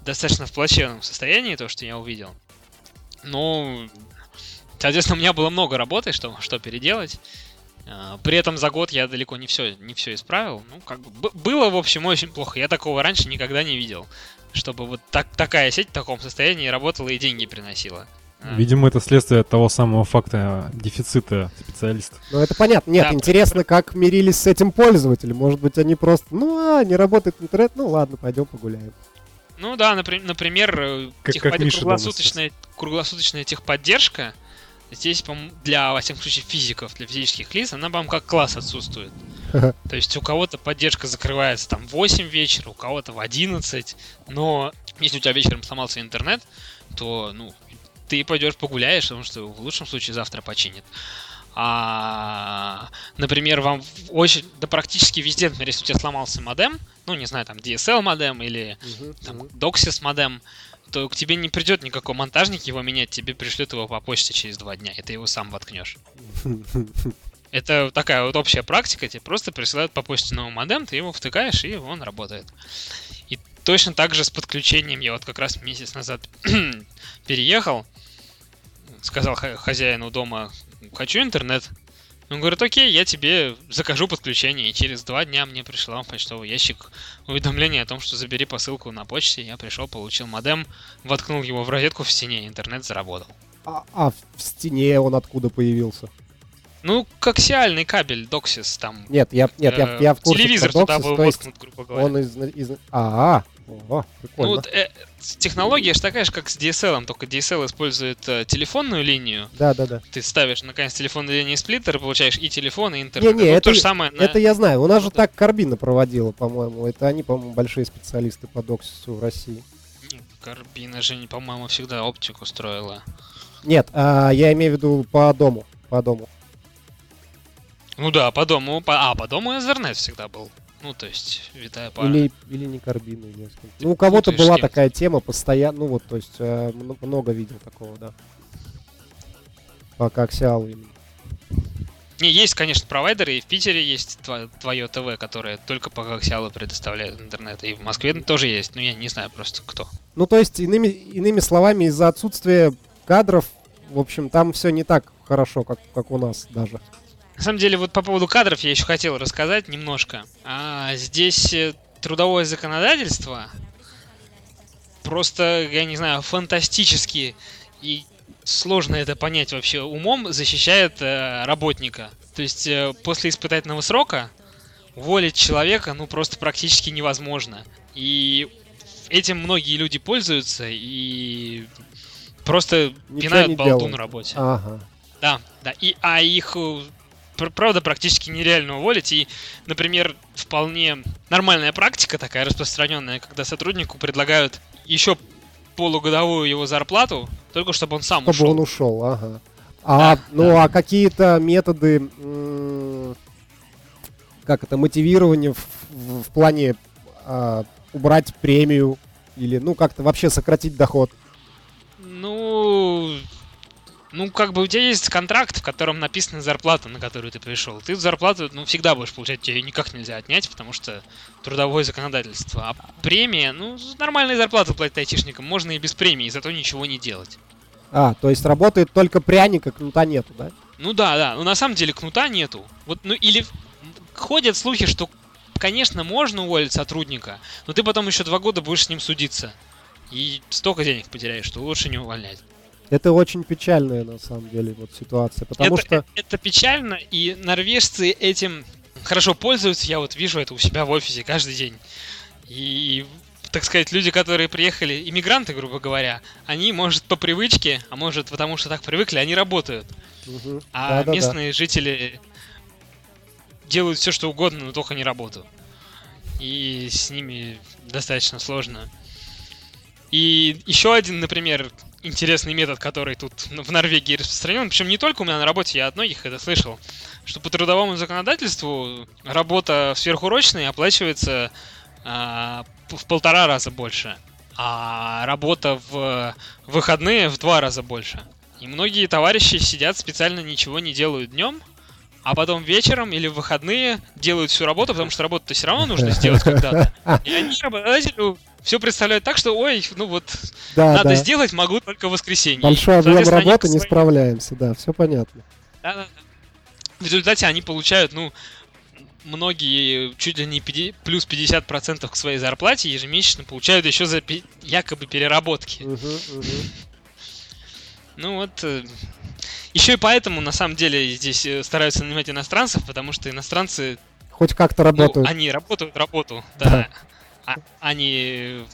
достаточно в плачевном состоянии, то, что я увидел. Но, соответственно, у меня было много работы, что, что переделать. А, При этом за год я далеко не все, не все исправил. Ну, как бы было, в общем, очень плохо. Я такого раньше никогда не видел. Чтобы вот так, такая сеть в таком состоянии работала и деньги приносила. А, Видимо, это следствие того самого факта дефицита специалистов. Ну, это понятно. Нет, Да, интересно, как мирились с этим пользователи. Может быть, они просто, ну, а, не работает интернет, ну ладно, пойдем погуляем. Ну да, напри- например, э, Как- техпод- как круглосуточная, круглосуточная техподдержка здесь, для, во всяком случае, физиков, для физических лиц, она, по-моему, как класс отсутствует. То есть у кого-то поддержка закрывается там в 8 вечера, у кого-то в 11, но если у тебя вечером сломался интернет, то, ну, ты пойдешь погуляешь, потому что в лучшем случае завтра починит. А, например, вам очень, да практически везде, например, если у тебя сломался модем, ну, не знаю, там DSL модем или там, DOCSIS модем, то к тебе не придет никакой монтажник его менять, тебе пришлют его по почте через два дня, и ты его сам воткнешь. (laughs) Это такая вот общая практика, тебе просто присылают по почте новый модем, ты его втыкаешь, и он работает. И точно так же с подключением я вот как раз месяц назад (clears throat) переехал, сказал хозяину дома, хочу интернет. Он говорит, окей, я тебе закажу подключение. И через два дня мне пришло в почтовый ящик уведомление о том, что забери посылку на почте. Я пришел, получил модем, воткнул его в розетку в стене, интернет заработал. А, а в стене он откуда появился? Ну, коаксиальный кабель DOCSIS там. Нет, я, нет, я, я в курсе Телевизор про туда был воткнут, грубо говоря. Он из... из... А, о, Ну, прикольно. вот, э, технология же такая же, как с DSL, только DSL использует э, телефонную линию. Да, да, да. Ты ставишь на конец телефонной линии сплиттер, получаешь и телефон, и интернет. Не-не, Вот это- то же самое на- Это я знаю. У нас же так Карбина проводила, по-моему. Это они, по-моему, большие специалисты по доксису в России. Не, Карбина же, не, по-моему, всегда оптику строила. Нет, а, я имею в виду по дому. По дому. Ну да, по дому, по, а, по дому Ethernet всегда был. Ну, то есть, витая пара. Или, или не Карбина. или. Ну, у кого-то была такая тема постоянно. Ну, вот, то есть, э, мно- много видел такого, да. По коаксиалу именно. Не, есть, конечно, провайдеры, и в Питере есть тво- твое ТВ, которое только по коаксиалу предоставляет интернет, и в Москве тоже есть, но я не знаю просто кто. Ну, то есть, иными, иными словами, из-за отсутствия кадров, в общем, там все не так хорошо, как, как у нас даже. На самом деле, вот по поводу кадров я еще хотел рассказать немножко. А, здесь э, трудовое законодательство просто, я не знаю, фантастически и сложно это понять вообще умом, защищает э, работника. То есть э, после испытательного срока уволить человека, ну, просто практически невозможно. И этим многие люди пользуются и просто Ничего пинают не болту делают. на работе. Ага. Да, да. И, а их, э, правда, практически нереально уволить. И, например, вполне нормальная практика такая распространенная, когда сотруднику предлагают еще полугодовую его зарплату, только чтобы он сам Чтобы ушел. он ушел, ага. А, Да, ну, да. а какие-то методы, как это, мотивирования в, в- в плане а, убрать премию или, ну, как-то вообще сократить доход? Ну, ну, как бы у тебя есть контракт, в котором написана зарплата, на которую ты пришел. Ты зарплату, ну, всегда будешь получать, тебе ее никак нельзя отнять, потому что трудовое законодательство. А премия, ну, нормальные зарплаты платить айтишникам можно и без премии, зато ничего не делать. А, то есть работает только пряник, а кнута нету, да? Ну да, да. Ну на самом деле кнута нету. Вот, ну или ходят слухи, что, конечно, можно уволить сотрудника, но ты потом еще два года будешь с ним судиться. И столько денег потеряешь, что лучше не увольнять. Это очень печальная, на самом деле, вот ситуация, потому это, что... это печально, и норвежцы этим хорошо пользуются. Я вот вижу это у себя в офисе каждый день. И, так сказать, люди, которые приехали, иммигранты, грубо говоря, они, может, по привычке, а может, потому что так привыкли, они работают. Мгм. А Да-да-да. местные жители делают все, что угодно, но только не работу. И с ними достаточно сложно. И еще один, например, интересный метод, который тут в Норвегии распространен, причем не только у меня на работе, я от многих это слышал, что по трудовому законодательству работа сверхурочная оплачивается п- в полтора раза больше, а работа в выходные в два раза больше. И многие товарищи сидят специально ничего не делают днем, а потом вечером или в выходные делают всю работу, потому что работу-то все равно нужно сделать (laughs) когда-то. И они работодателю все представляют так, что ой, ну вот, Да, надо да. сделать, могу только в воскресенье. Большой объем работы, не своим- справляемся, да, все понятно. Да-да-да. В результате они получают, ну, многие чуть ли не 50 плюс 50% к своей зарплате ежемесячно получают еще за якобы переработки. Ну вот. Еще и поэтому, на самом деле, здесь э, стараются нанимать иностранцев, потому что иностранцы, Хоть как-то ну, работают. они работают работу, Да. да. А- они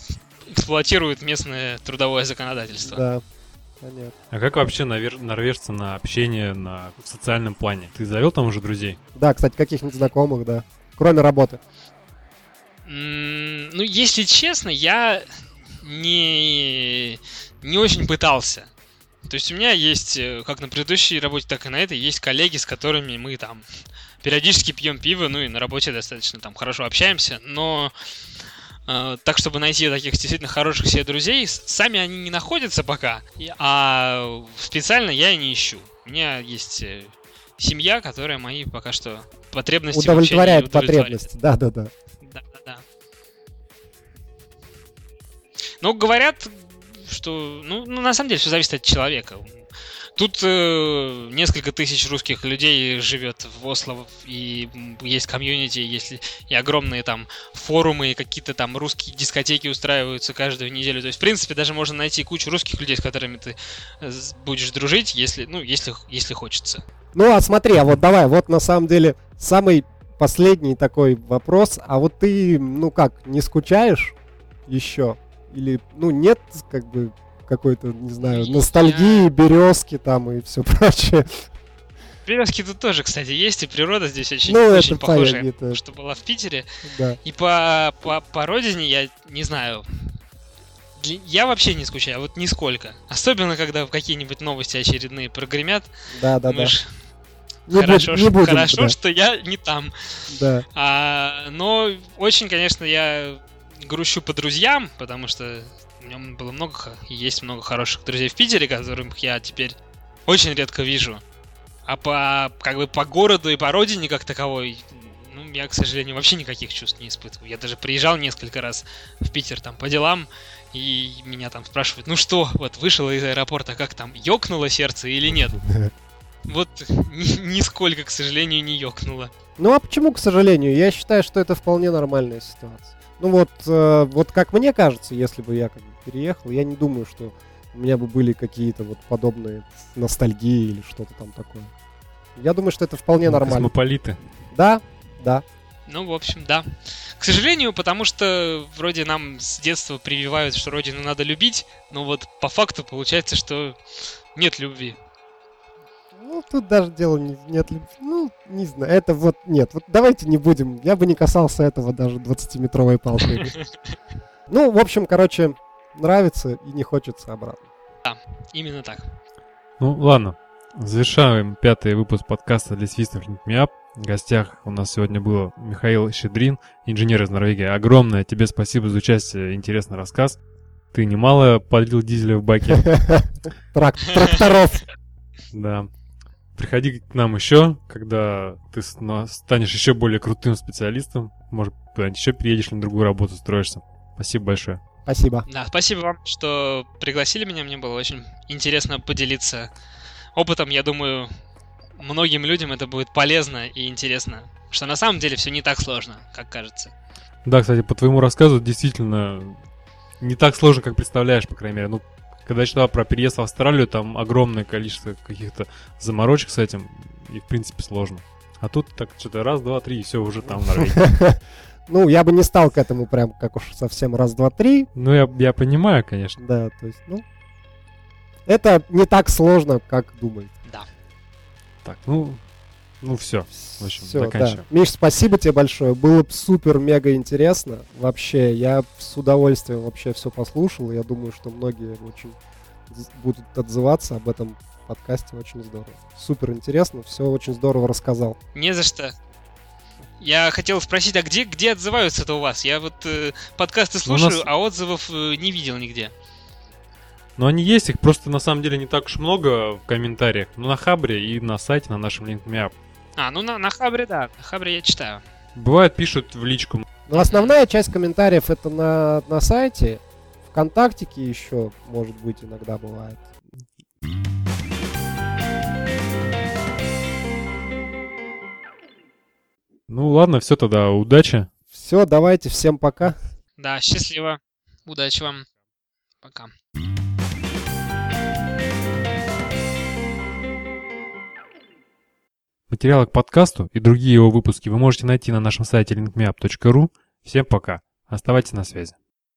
эксплуатируют местное трудовое законодательство. Да. Понятно. А как вообще навер- нарвешься на общение на социальном плане? Ты завел там уже друзей? Да, кстати, каких-нибудь знакомых, да. Кроме работы. Ну, если честно, я не, не очень пытался. То есть у меня есть, э, как на предыдущей работе, так и на этой, есть коллеги, с которыми мы там периодически пьем пиво, ну и на работе достаточно там хорошо общаемся, но так, чтобы найти таких действительно хороших себе друзей, сами они не находятся пока, а специально я и не ищу. У меня есть э, семья, которая мои пока что потребности Удовлетворяет удовлетворяет. потребности. Да, да, да. Да, да, да. Ну, говорят, что, ну, ну, на самом деле, все зависит от человека. Тут э, несколько тысяч русских людей живет в Осло, и есть комьюнити, есть ли- и огромные там форумы, и какие-то там русские дискотеки устраиваются каждую неделю. То есть, в принципе, даже можно найти кучу русских людей, с которыми ты э, будешь дружить, если, ну, если, если хочется. Ну, а смотри, а вот давай, вот на самом деле самый последний такой вопрос. А вот ты, ну как, не скучаешь еще? Или, ну, нет, как бы, какой-то, не знаю, Я- ностальгии, березки там и все (laughs) прочее. Березки тут тоже, кстати, есть, и природа здесь очень, Ну, очень это похожая, это- что была в Питере. Да. И по, по, по родине я не знаю. Я вообще не скучаю, вот нисколько. Особенно, когда какие-нибудь новости очередные прогремят. Да, да, да. думаешь, Не, хорошо, буд- ш- не будем, хорошо да, что я не там. да. А, но очень, конечно, я грущу по друзьям, потому что в нем было много, есть много хороших друзей в Питере, которых я теперь очень редко вижу. А по, как бы по городу и по родине как таковой, ну, я, к сожалению, вообще никаких чувств не испытываю. Я даже приезжал несколько раз в Питер там по делам, и меня там спрашивают, ну что, вот вышел из аэропорта, как там, ёкнуло сердце или нет? (laughs) Вот ни- нисколько, к сожалению, не ёкнуло. Ну а почему, к сожалению? Я считаю, что это вполне нормальная ситуация. Ну вот, э, вот как мне кажется, если бы я как бы переехал, я не думаю, что у меня бы были какие-то вот подобные ностальгии или что-то там такое. Я думаю, что это вполне Ну, нормально. Космополиты. Да, да. Ну, в общем, да. К сожалению, потому что вроде нам с детства прививают, что родину надо любить, но вот по факту получается, что нет любви. Ну, тут даже дело не, нет. Ну, не знаю. Это вот, нет, вот давайте не будем. Я бы не касался этого даже 20-метровой палкой. (laughs) Ну, в общем, короче, нравится и не хочется обратно. Именно так. Ну, ладно. Завершаем пятый выпуск подкаста для свистов Миап. В гостях у нас сегодня был Михаил Щедрин, инженер из Норвегии. Огромное тебе спасибо за участие, интересный рассказ. Ты немало подлил дизеля в баке. (laughs) Трак- Тракторов. Да. Приходи к нам еще, когда ты станешь еще более крутым специалистом. Может, куда-нибудь еще переедешь на другую работу, строишься. Спасибо большое. Спасибо. Да, спасибо вам, что пригласили меня. Мне было очень интересно поделиться опытом. Я думаю, многим людям это будет полезно и интересно. Что на самом деле все не так сложно, как кажется. Да, кстати, по твоему рассказу действительно не так сложно, как представляешь, по крайней мере. Ну, когда я читал про переезд в Австралию, там огромное количество каких-то заморочек с этим, и в принципе сложно. А тут так что-то раз, два, три, и все уже там в Норвегии. (laughs) Ну, я бы не стал к этому прям как уж совсем раз, два, три. Ну, я, я понимаю, конечно. Да, то есть, ну... Это не так сложно, как думает. Так, ну, ну все. В общем, заканчиваем. да. Миш, спасибо тебе большое. Было супер-мега интересно. Вообще, я с удовольствием вообще все послушал. Я думаю, что многие очень будут отзываться об этом подкасте. Очень здорово. Супер интересно. Все очень здорово рассказал. Не за что. Я хотел спросить, а где, где отзываются-то у вас? Я вот э, подкасты Ну, у нас- слушаю, а отзывов э, не видел нигде. Но они есть, их просто на самом деле не так уж много в комментариях. Ну, на Хабре и на сайте, на нашем LinkedIn. А, ну на, на Хабре, да. На Хабре я читаю. Бывает, пишут в личку. Но основная часть комментариев это на, на сайте. Вконтактике еще, может быть, иногда бывает. Ну ладно, все тогда, удачи. Все, давайте, всем пока. Да, счастливо. Удачи вам. Пока. Материалы к подкасту и другие его выпуски вы можете найти на нашем сайте linkmeup.ru. Всем пока. Оставайтесь на связи.